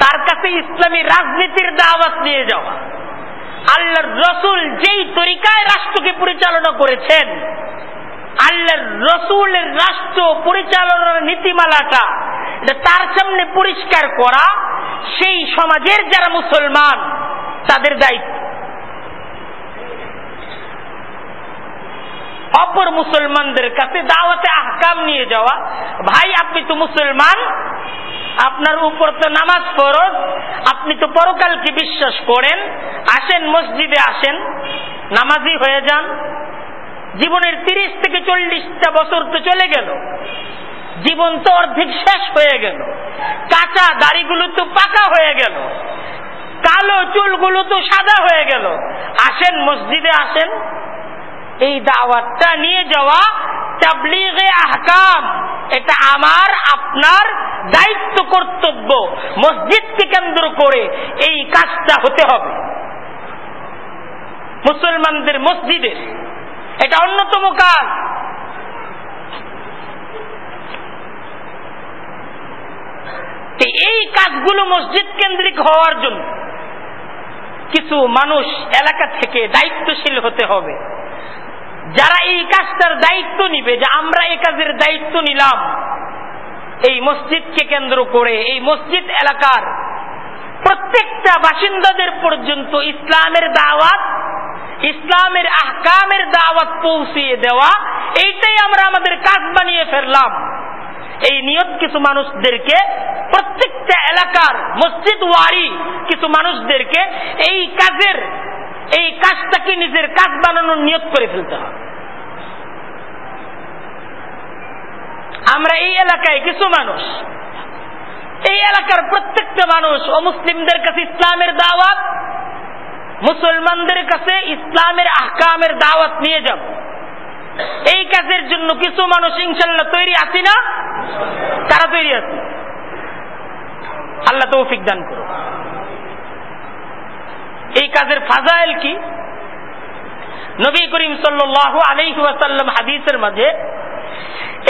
তার কাছে ইসলামী রাজনীতির দাওয়াত নিয়ে যাওয়া। আল্লাহর রসুল যেই তরিকায় রাষ্ট্রকে পরিচালনা করেছেন, আল্লাহর রসুলের রাষ্ট্র পরিচালনার নীতিমালাটা তার সামনে পরিষ্কার করা, সেই সমাজের যারা মুসলমান, তাদের দায়িত্ব। অপর মুসলমানদের কাছে দাওয়াতে আহকাম নিয়ে যাওয়া। ভাই, আপনি তো মুসলমান, আপনার উপর তো নামাজ ফরজ, আপনি তো পরকালকে বিশ্বাস করেন, আসেন মসজিদে আসেন, নামাজি হয়ে যান। জীবনের তিরিশ থেকে চল্লিশটা বছর তো চলে গেল। জীবন তো অর্ধেক শেষ হয়ে গেল। কাঁচা দাড়িগুলো তো পাকা হয়ে গেল। কালো চুলগুলো তো সাদা হয়ে গেল। আসেন মসজিদে আসেন। এই দাওয়াতটা নিয়ে যাওয়া তাবলিগে আহকাম। এটা আমার, আপনার দায়িত্ব, কর্তব্য। মসজিদকে কেন্দ্র করে এই কাজটা হতে হবে। মুসলমানদের মসজিদের এটা অন্যতম কাজ। এই কাজগুলো মসজিদ কেন্দ্রিক হওয়ার জন্য কিছু মানুষ এলাকা থেকে দায়িত্বশীল হতে হবে। যারা এই কাজটার দায়িত্ব নিবে, যে আমরা এই কাজের দায়িত্ব নিলাম, এই মসজিদকে কেন্দ্র করে, এই মসজিদ এলাকার প্রত্যেকটা বাসিন্দাদের পর্যন্ত ইসলামের দাওয়াত, ইসলামের আহকামের দাওয়াত পৌঁছিয়ে দেওয়া, এইটাই আমরা আমাদের কাজ বানিয়ে ফেললাম। এই নিয়ত কিছু মানুষদেরকে, প্রত্যেকটা এলাকার মসজিদ ওয়ারি কিছু মানুষদেরকে এই কাজের এই কাজটাকে নিজের কাজ বানানোর নিয়ত করে ফেলতে হবে। আমরা এই এলাকায় কিছু মানুষ, এই এলাকার প্রত্যেকটা মানুষ অমুসলিমদের কাছে ইসলামের দাওয়াত, মুসলমানদের কাছে ইসলামের আহকামের দাওয়াত নিয়ে যাব। এই কাজের জন্য কিছু মানুষ ইনশাল্লাহ তৈরি আছি না? তারা তৈরি আছে। আল্লাহ তৌফিক দান করো এই কাজের ফাজাইল কি? নবী করিম সাল্লাহ আলাইসাল্লাম হাদিসের মাঝে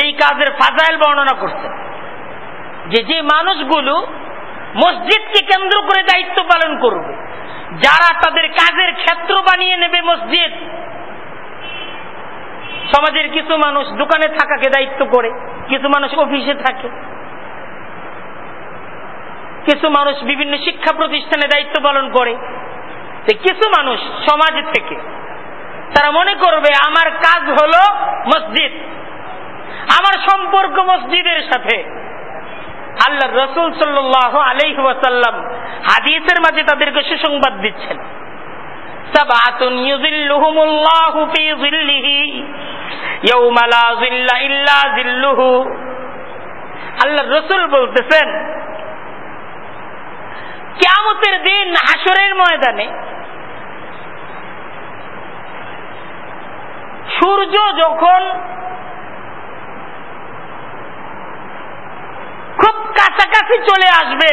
এই কাজের ফাজাইল বর্ণনা করছেন যে যে মানুষগুলো মসজিদকে কেন্দ্র করে দায়িত্ব পালন করবে, যারা তাদের কাজের ক্ষেত্র বানিয়ে নেবে মসজিদ। সমাজের কিছু মানুষ দোকানে থাকাকে দায়িত্ব করে, কিছু মানুষ অফিসে থাকে। কিছু মানুষ বিভিন্ন শিক্ষা প্রতিষ্ঠানে দায়িত্ব পালন করে। কিছু মানুষ সমাজ থেকে। তারা মনে করবে, আমার কাজ হলো মসজিদ। আমার সম্পর্ক মসজিদের সাথে। আল্লাহ রসুল সাল্লাহ আলাইহি ওয়াসাল্লাম হাদিসের মাঝে তাদেরকে সুসংবাদ দিচ্ছেন। আল্লাহ রসুল বলতেছেন, কিয়ামতের দিন হাসরের ময়দানে সূর্য যখন খুব কাছাকাছি চলে আসবে,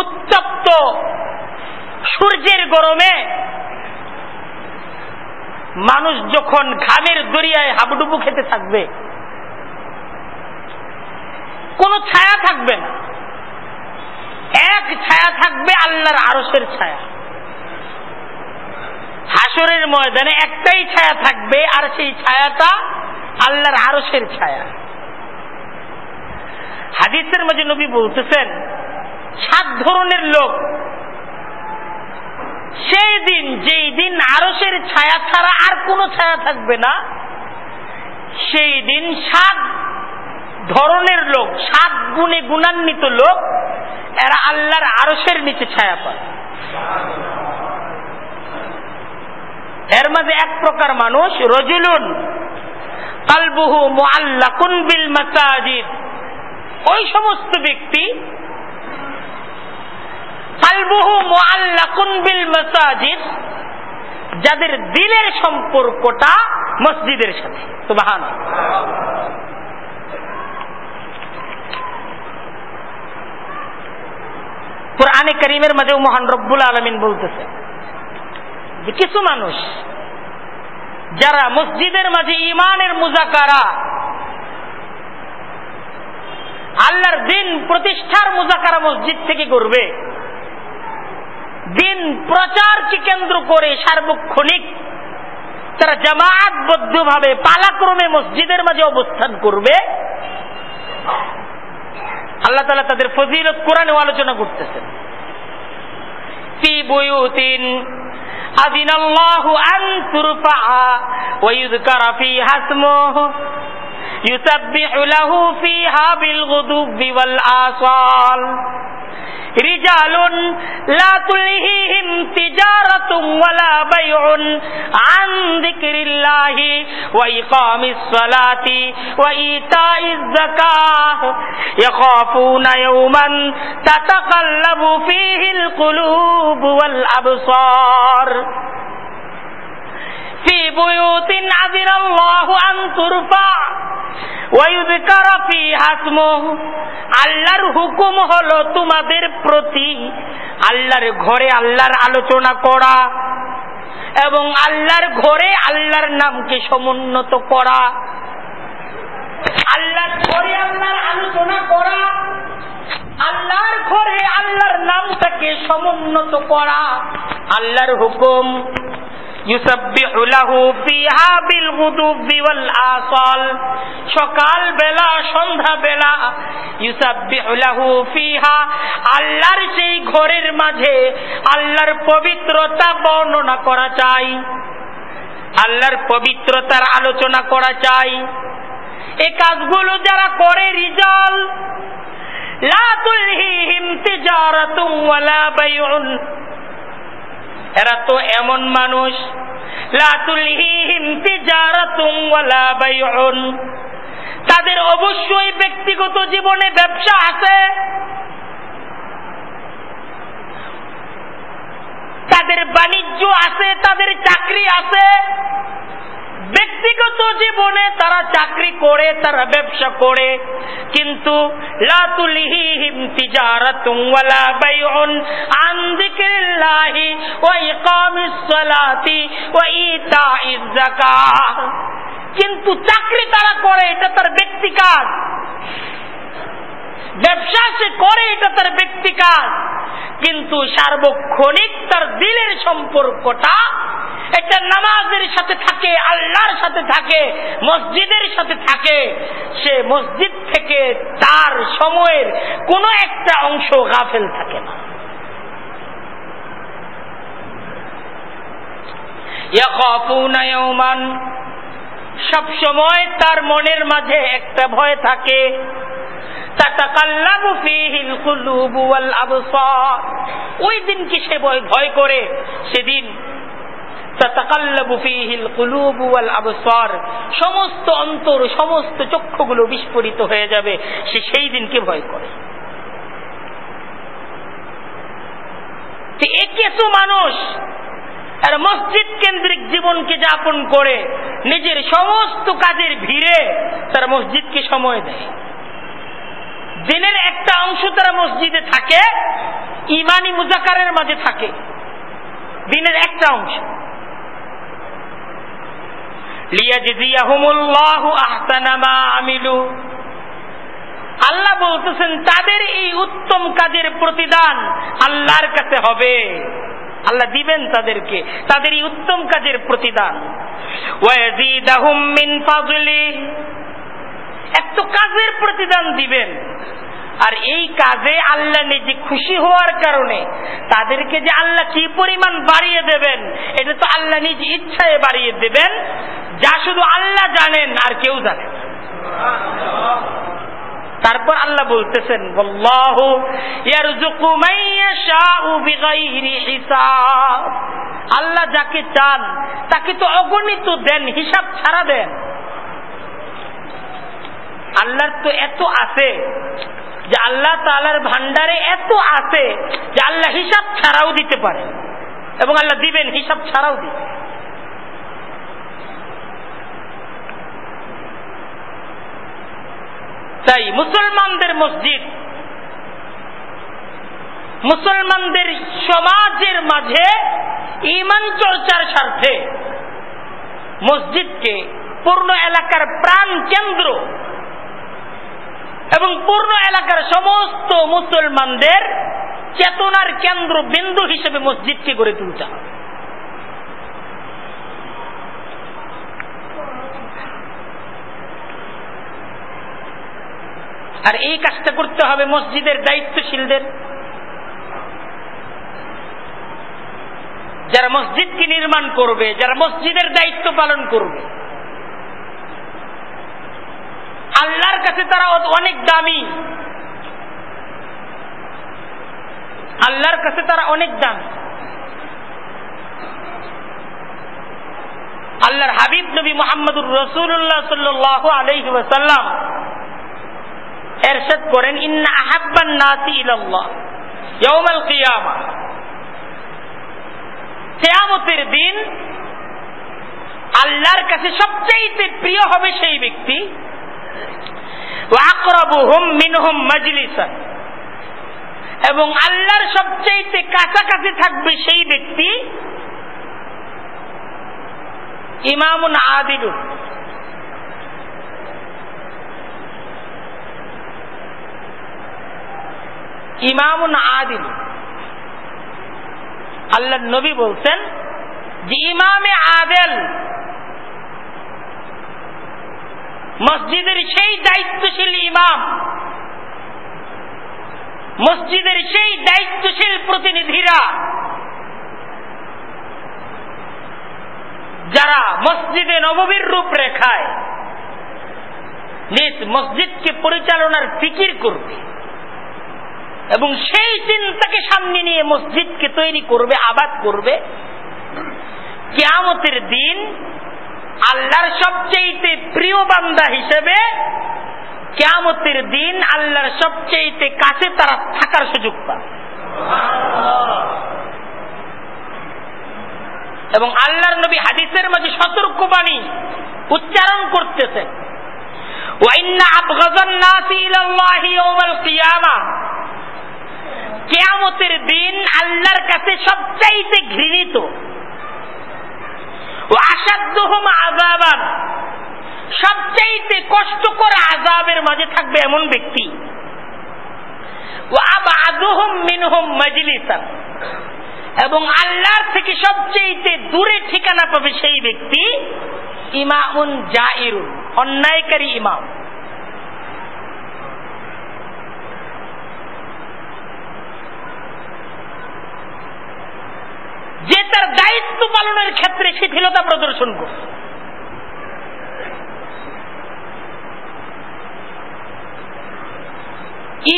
উত্তপ্ত সূর্যের গরমে মানুষ যখন ঘামের দরিয়ায় হাবুডুবু খেতে থাকবে, কোন ছায়া থাকবে না। এক ছায়া থাকবে আল্লাহর আরসের ছায়া। হাসরের ময়দানে একটাই ছায়া থাকবে, আর সেই ছায়াটা আল্লাহর আরসের ছায়া। হাদিসের মাঝে নবী বলতেছেন, সাত ধরনের লোক। সেই দিন, যেই দিন আরসের ছায়া ছাড়া আর কোনো ছায়া থাকবে না, সেই দিন সাত ধরনের লোক, সাত গুণে গুণান্বিত লোক, এরা আল্লাহর আরসের নিচে ছায়া পায়। এর মাঝে এক প্রকার মানুষ, রজুলুন, কালবুহু মুআল্লাকুন বিল মাসাজিদ। ওই সমস্ত ব্যক্তি কালবুহু মুআল্লাকুন বিল মাসাজিদ, যাদের দিলের সম্পর্কটা মসজিদের সাথে। সুবহান কোরআনে করিমের মাঝেও মহান রব্বুল আলমিন বলতেছে যে কিছু মানুষ যারা মসজিদের মাঝে ইমানের মুজাকারা, আল্লাহর দিন প্রতিষ্ঠার মুজাকারা মসজিদ থেকে করবে। দিন প্রচারকে কেন্দ্র করে সার্বক্ষণিক তারা জামাতবদ্ধ ভাবে পালাক্রমে মসজিদের মাঝে অবস্থান করবে। আল্লাহ তালা তাদের ফজিলত কোরআনে আলোচনা করতেছেন। أذن الله أن ترفع ويذكر فيها اسمه. يسبح له فيها بالغدو والآصال. রিজালুন, লা তুলহিহিম তিজারাতুম ওয়ালা বাইউন, আন যিকরিল্লাহি ওয়া ইকামিস সালাতি ওয়া ইতাইজ যাকাহ। ইয়াখাফুনা ইয়াওমান তাতাকাল্লাবু ফিহিল কুলুব ওয়াল আবসার। في بيوت عذر الله أن ترفع ويذكر فيها اسمه আল্লাহর হুকুম হলো তোমাদের প্রতি আল্লাহর ঘরে আল্লাহর আলোচনা করা এবং আল্লাহর ঘরে আল্লাহর নামকে সমুন্নত করা আল্লাহর ঘরে আল্লাহর আলোচনা করা আল্লাহর ঘরে আল্লাহর নামটাকে সমুন্নত করা। আল্লাহর হুকুম সকাল বেলা সন্ধ্যা বেলা ফিহা আল্লাহর সেই ঘরের মাঝে আল্লাহর পবিত্রতা বর্ণনা করা চাই। আল্লাহর পবিত্রতার আলোচনা করা চাই। এ কাজগুলো যারা করে রিজাল এরা তো এমন মানুষ। তাদের অবশ্যই ব্যক্তিগত জীবনে ব্যবসা আছে। তাদের বাণিজ্য আছে, তাদের চাকরি আছে। ব্যক্তিগত জীবনে তারা চাকরি করে, তারা ব্যবসা করে, কিন্তু কিন্তু চাকরি তারা করে, এটা তার ব্যক্তি কাজ। ব্যবসা সে করে, এটা তার ব্যক্তি কাজ। কিন্তু সার্বক্ষণিক তার দিলের সম্পর্কটা এটা নামাজের সাথে থাকে, আল্লাহর সাথে থাকে, মসজিদের সাথে থাকে। সে মসজিদ থেকে তার সময়ের কোন একটা অংশ গাফেল থাকে না। সব সময় তার মনের মাঝে একটা ভয় থাকে। ওই দিনকে সে ভয় করে, সেদিন সমস্ত অন্তর, সমস্ত চক্ষুগুলো বিস্ফোরিত হয়ে যাবে। সে সেই দিনকে ভয় করে। কিছু মানুষ? আর মসজিদ কেন্দ্রিক জীবনকে যাপন করে নিজের সমস্ত কাজের ভিড়ে তারা মসজিদকে সময় দেয়। দিনের একটা অংশ তারা মসজিদে থাকে, ইমানি মুজাকারের মাঝে থাকে। দিনের একটা অংশ। আল্লাহ বলতেছেন, তাদের এই উত্তম কাজের প্রতিদান আল্লাহর কাছে হবে। আল্লাহ দিবেন তাদেরকে, তাদের এই উত্তম কাজের প্রতিদান। এত কাজের প্রতিদান দিবেন। আর এই কাজে আল্লাহ নিজে খুশি হওয়ার কারণে তাদেরকে যে আল্লাহ কি পরিমাণ বাড়িয়ে দেবেন, এটা তো আল্লাহ নিজ ইচ্ছায় বাড়িয়ে দেবেন। যা শুধু আল্লাহ জানেন আর কেউ জানেন তারপর আল্লাহ বলতেছেন আল্লাহ যাকে চান, তাকে তো অগণিত দেন, হিসাব ছাড়া দেন। আল্লাহর তো এত আছে যে আল্লাহ তালার ভান্ডারে এত আছে যে আল্লাহ হিসাব ছাড়াও দিতে পারে। এবং আল্লাহ দিবেন, হিসাব ছাড়াও দিবেন। তাই মুসলমানদের মসজিদ, মুসলমানদের সমাজের মাঝে ইমান চর্চার স্বার্থে মসজিদকে পূর্ণ এলাকার প্রাণ কেন্দ্র এবং পূর্ণ এলাকার সমস্ত মুসলমানদের চেতনার কেন্দ্র বিন্দু হিসেবে মসজিদকে গড়ে তুলতে হবে। আর এই কাজটা করতে হবে মসজিদের দায়িত্বশীলদের। যারা মসজিদকে নির্মাণ করবে, যারা মসজিদের দায়িত্ব পালন করবে। আল্লাহর কাছে তারা অনেক দামি। আল্লাহর কাছে তারা অনেক দামি। আল্লাহর হাবিব নবী মোহাম্মদুর রসুল্লাহ সাল্লাহ আলহি ওয়াসাল্লাম এরশাদ করেন, ইন্না আহাব্বান নাসি ইলাল্লাহ, ইয়াউমাল কিয়ামা। কিয়ামতের দিন আল্লাহর কাছে সবচাইতে প্রিয় হবে সেই ব্যক্তি। ওয়াকরাবুহুম মিনহুম মাজলিসা এবং আল্লাহর সবচাইতে কাছাকাছি থাকবে সেই ব্যক্তি ইমামুন আদিলুন। ইমামুন আদিল। আল্লাহ নবী বলছেন যে ইমামে আদেল মসজিদের সেই দায়িত্বশীল ইমাম, মসজিদের সেই দায়িত্বশীল প্রতিনিধিরা যারা মসজিদে নববীর রূপরেখায় নিজ মসজিদকে পরিচালনার ফিকির করবে। এবং সেই চিন্তাকে সামনে নিয়ে মসজিদকে তৈরি করবে, আবাদ করবে। কেয়ামতের দিন আল্লাহর সবচেয়ে প্রিয় বান্দা হিসেবে কেয়ামতের দিন আল্লাহর সবচেয়ে কাছে তারা থাকার সুযোগ পায় এবং আল্লাহর নবী হাদিসের মাঝে সতর্কবাণী উচ্চারণ করতেছেন। কেয়ামতের দিন আল্লাহর কাছে সবচাইতে ঘৃণিত। ও আসাধ্য হোম আজাবান সবচাইতে কষ্টকর আজাবের মাঝে থাকবে এমন ব্যক্তি। এবং আল্লাহর থেকে সবচেয়ে দূরে ঠিকানা পাবে সেই ব্যক্তি জাইরুন, অন্যায়কারী ইমাম। যে তার দায়িত্ব পালনের ক্ষেত্রে শিথিলতা প্রদর্শন করছে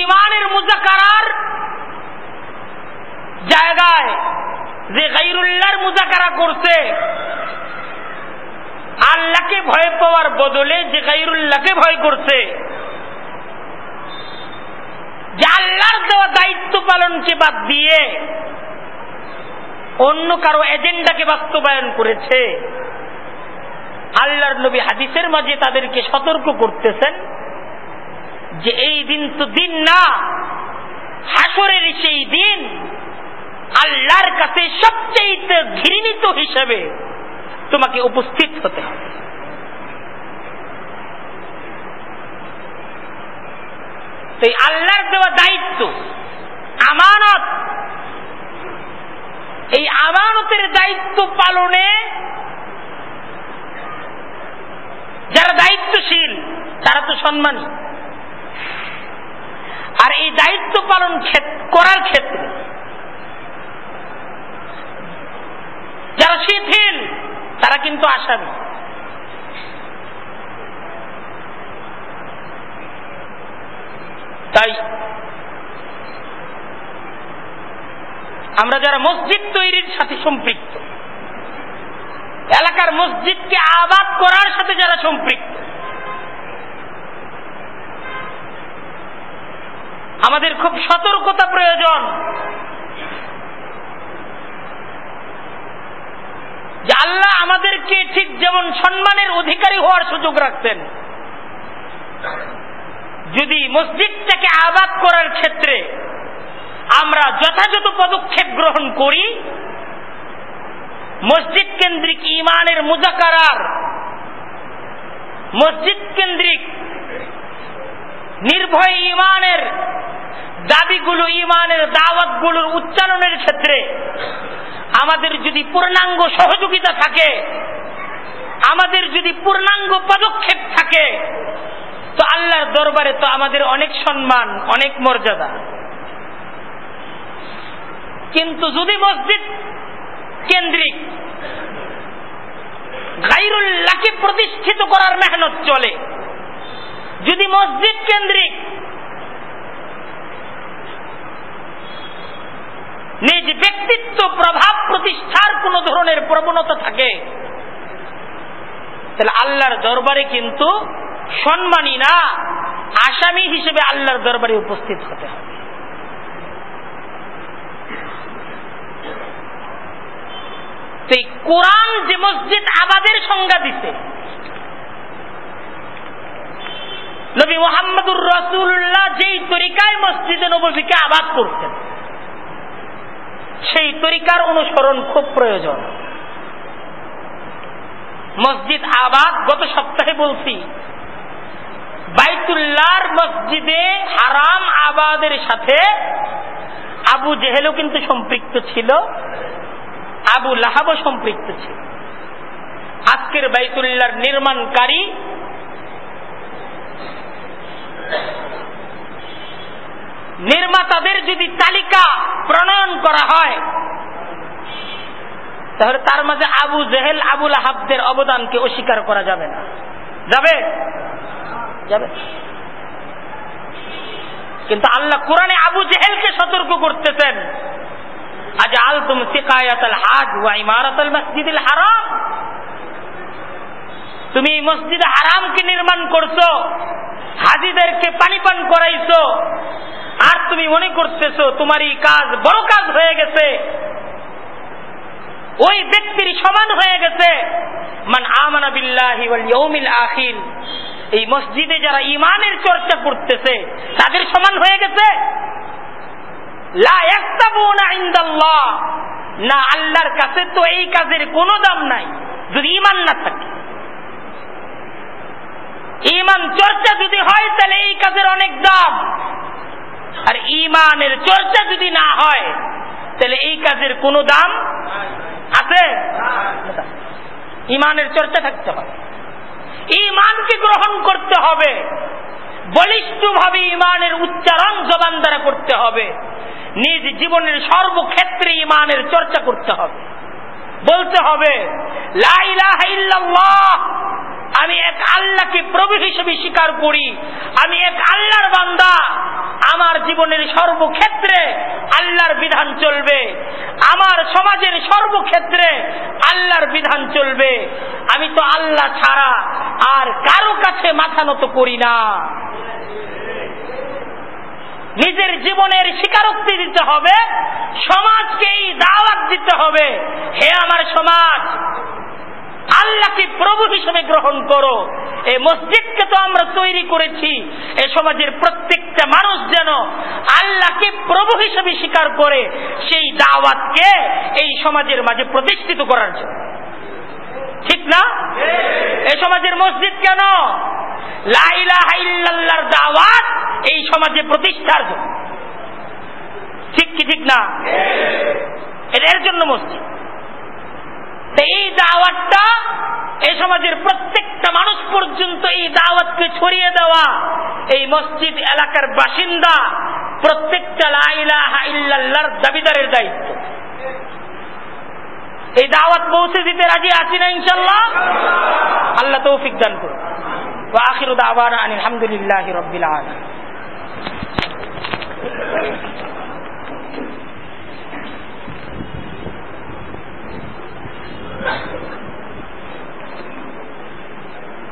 ইমানের মুজাকারার জায়গায় যে গাইরুল্লাহর মুজাকারা করছে, আল্লাহকে ভয় পাওয়ার বদলে যে গাইরুল্লাহকে ভয় করছে, যে আল্লাহর দেওয়া দায়িত্ব পালনকে বাদ দিয়ে অন্য কারও এজেন্ডাকে বাস্তবায়ন করেছে। আল্লাহর নবী হাদিসের মাঝে তাদেরকে সতর্ক করতেছেন যে এই দিন তো দিন না হাসরের সেই দিন আল্লাহর কাছে সবচেয়ে ঘৃণিত হিসেবে তোমাকে উপস্থিত হতে হবে। এই আল্লাহর দেওয়া দায়িত্ব, আমানত এই আমানতের দায়িত্ব পালনে যারা দায়িত্বশীল, তারা তো সম্মানী। আর এই দায়িত্ব পালন করার ক্ষেত্রে যারা শিথিল, তারা কিন্তু আসামি। তাই আমরা যারা মসজিদ তৈরির সাথে সম্পৃক্ত, এলাকার মসজিদকে আবাদ করার সাথে যারা সম্পৃক্ত, আমাদের খুব সতর্কতা প্রয়োজন যে আল্লাহ আমাদেরকে ঠিক যেমন সম্মানের অধিকারী হওয়ার সুযোগ রাখতেন, যদি মসজিদটাকে আবাদ করার ক্ষেত্রে আমরা যথাযথ পদক্ষেপ গ্রহণ করি, মসজিদ কেন্দ্রিক ইমানের মুজাকারার, মসজিদ কেন্দ্রিক নির্ভয় ইমানের দাবিগুলো, ইমানের দাওয়াতগুলোর উচ্চারণের ক্ষেত্রে আমাদের যদি পূর্ণাঙ্গ সহযোগিতা থাকে, আমাদের যদি পূর্ণাঙ্গ পদক্ষেপ থাকে, তো আল্লাহর দরবারে তো আমাদের অনেক সম্মান, অনেক মর্যাদা। কিন্তু যদি মসজিদ কেন্দ্রিক গাইরুল্লাহকে প্রতিষ্ঠিত করার মেহনত চলে, যদি মসজিদ কেন্দ্রিক, নিজ ব্যক্তিত্ব, প্রভাব, প্রতিষ্ঠার কোন ধরনের প্রবণতা থাকে, তাহলে আল্লাহর দরবারে কিন্তু সম্মানী না, আসামি হিসেবে আল্লাহর দরবারে উপস্থিত হতে হবে। সেই কোরআন যে মসজিদ আবাদের সংজ্ঞা দিতে নবী মোহাম্মদুর রসুল্লাহ যেই তরিকায় মসজিদে নবীকে আবাদ করতেন, সেই তরিকার অনুসরণ খুব প্রয়োজন। মসজিদ আবাদ, গত সপ্তাহে বলছি, বাইতুল্লাহর মসজিদে হারাম আবাদের সাথে আবু জেহেলও কিন্তু সম্পৃক্ত ছিল। আবু লাহাবও সম্পৃক্ত ছিল। আজকের বাইতুল্লাহর নির্মাণকারী নির্মাতাদের যদি তালিকা প্রণয়ন করা হয়, তাহলে তার মাঝে আবু জেহেল আবুল আহাবদের অবদানকে অস্বীকার করা যাবে না। যাবে? যাবে। কিন্তু আল্লাহ কোরআনে আবু জেহেলকে সতর্ক করতেছেন। তুম মসজিদ হারামকে নির্মাণ করছ, হাজিদেরকে পানি পান করাইছো, আর তুমি মনে করতেছো তোমার এই কাজ বড় কাজ হয়ে গেছে। ওই ব্যক্তির সমান হয়ে গেছে। মান এই মসজিদে যারা ইমানের চর্চা করতেছে, তাদের সমান হয়ে গেছে। না, আল্লাহর কাছে তো এই কাজের কোনো দাম নাই। যদি ইমান না থাকে। ইমান চর্চা যদি হয়, তাহলে এই কাজের অনেক দাম। আর ইমানের চর্চা যদি না হয়, তাহলে এই কাজের কোনো দাম আছে? ইমানের চর্চা থাকতে হবে। ইমানকে গ্রহণ করতে হবে। বলিষ্ঠ ভাবে ইমানের উচ্চারণ জবান দ্বারা করতে হবে। নিজ জীবনের সর্বক্ষেত্রে ইমানের চর্চা করতে হবে। বলতে হবে আমি এক আল্লাহকে প্রভু হিসেবে স্বীকার করি, আমি এক আল্লাহর বান্দা, আমার জীবনের সর্বক্ষেত্রে আল্লাহর বিধান চলবে, আমার সমাজের সর্বক্ষেত্রে আল্লাহর বিধান চলবে, আমি তো আল্লাহ ছাড়া আর কারও কাছে মাথা নত করি না। নিজের জীবনের স্বীকারোক্তি দিতে হবে সমাজকে এই দাওয়াত দিতে হবে। হে আমার সমাজ, আল্লাহকে প্রভু হিসেবে গ্রহণ করো। এই মসজিদকে তো আমরা তৈরি করেছি। এ সমাজের প্রত্যেকটা মানুষ যেন আল্লাহকে প্রভু হিসেবে স্বীকার করে, সেই দাওয়াতকে এই সমাজের মাঝে প্রতিষ্ঠিত করার জন্য। ঠিক না? এই সমাজের মসজিদ কেন? লাইলাহার দাওয়াত এই সমাজে প্রতিষ্ঠার জন্য। ঠিক কি ঠিক না? এর জন্য মসজিদ। এই দাওয়াতটা এই সমাজের প্রত্যেকটা মানুষ পর্যন্ত এই দাওয়াতকে ছড়িয়ে দেওয়া। এই মসজিদ এলাকার বাসিন্দা প্রত্যেকটা লাইলাহা ইল্লাল্লাহর দাবিদারের দায়িত্ব। এই দাওয়াত পৌঁছে দিতে রাজি আছি না ইনশাল্লাহ আল্লাহ তৌফিক দান করুন আলহামদুলিল্লাহ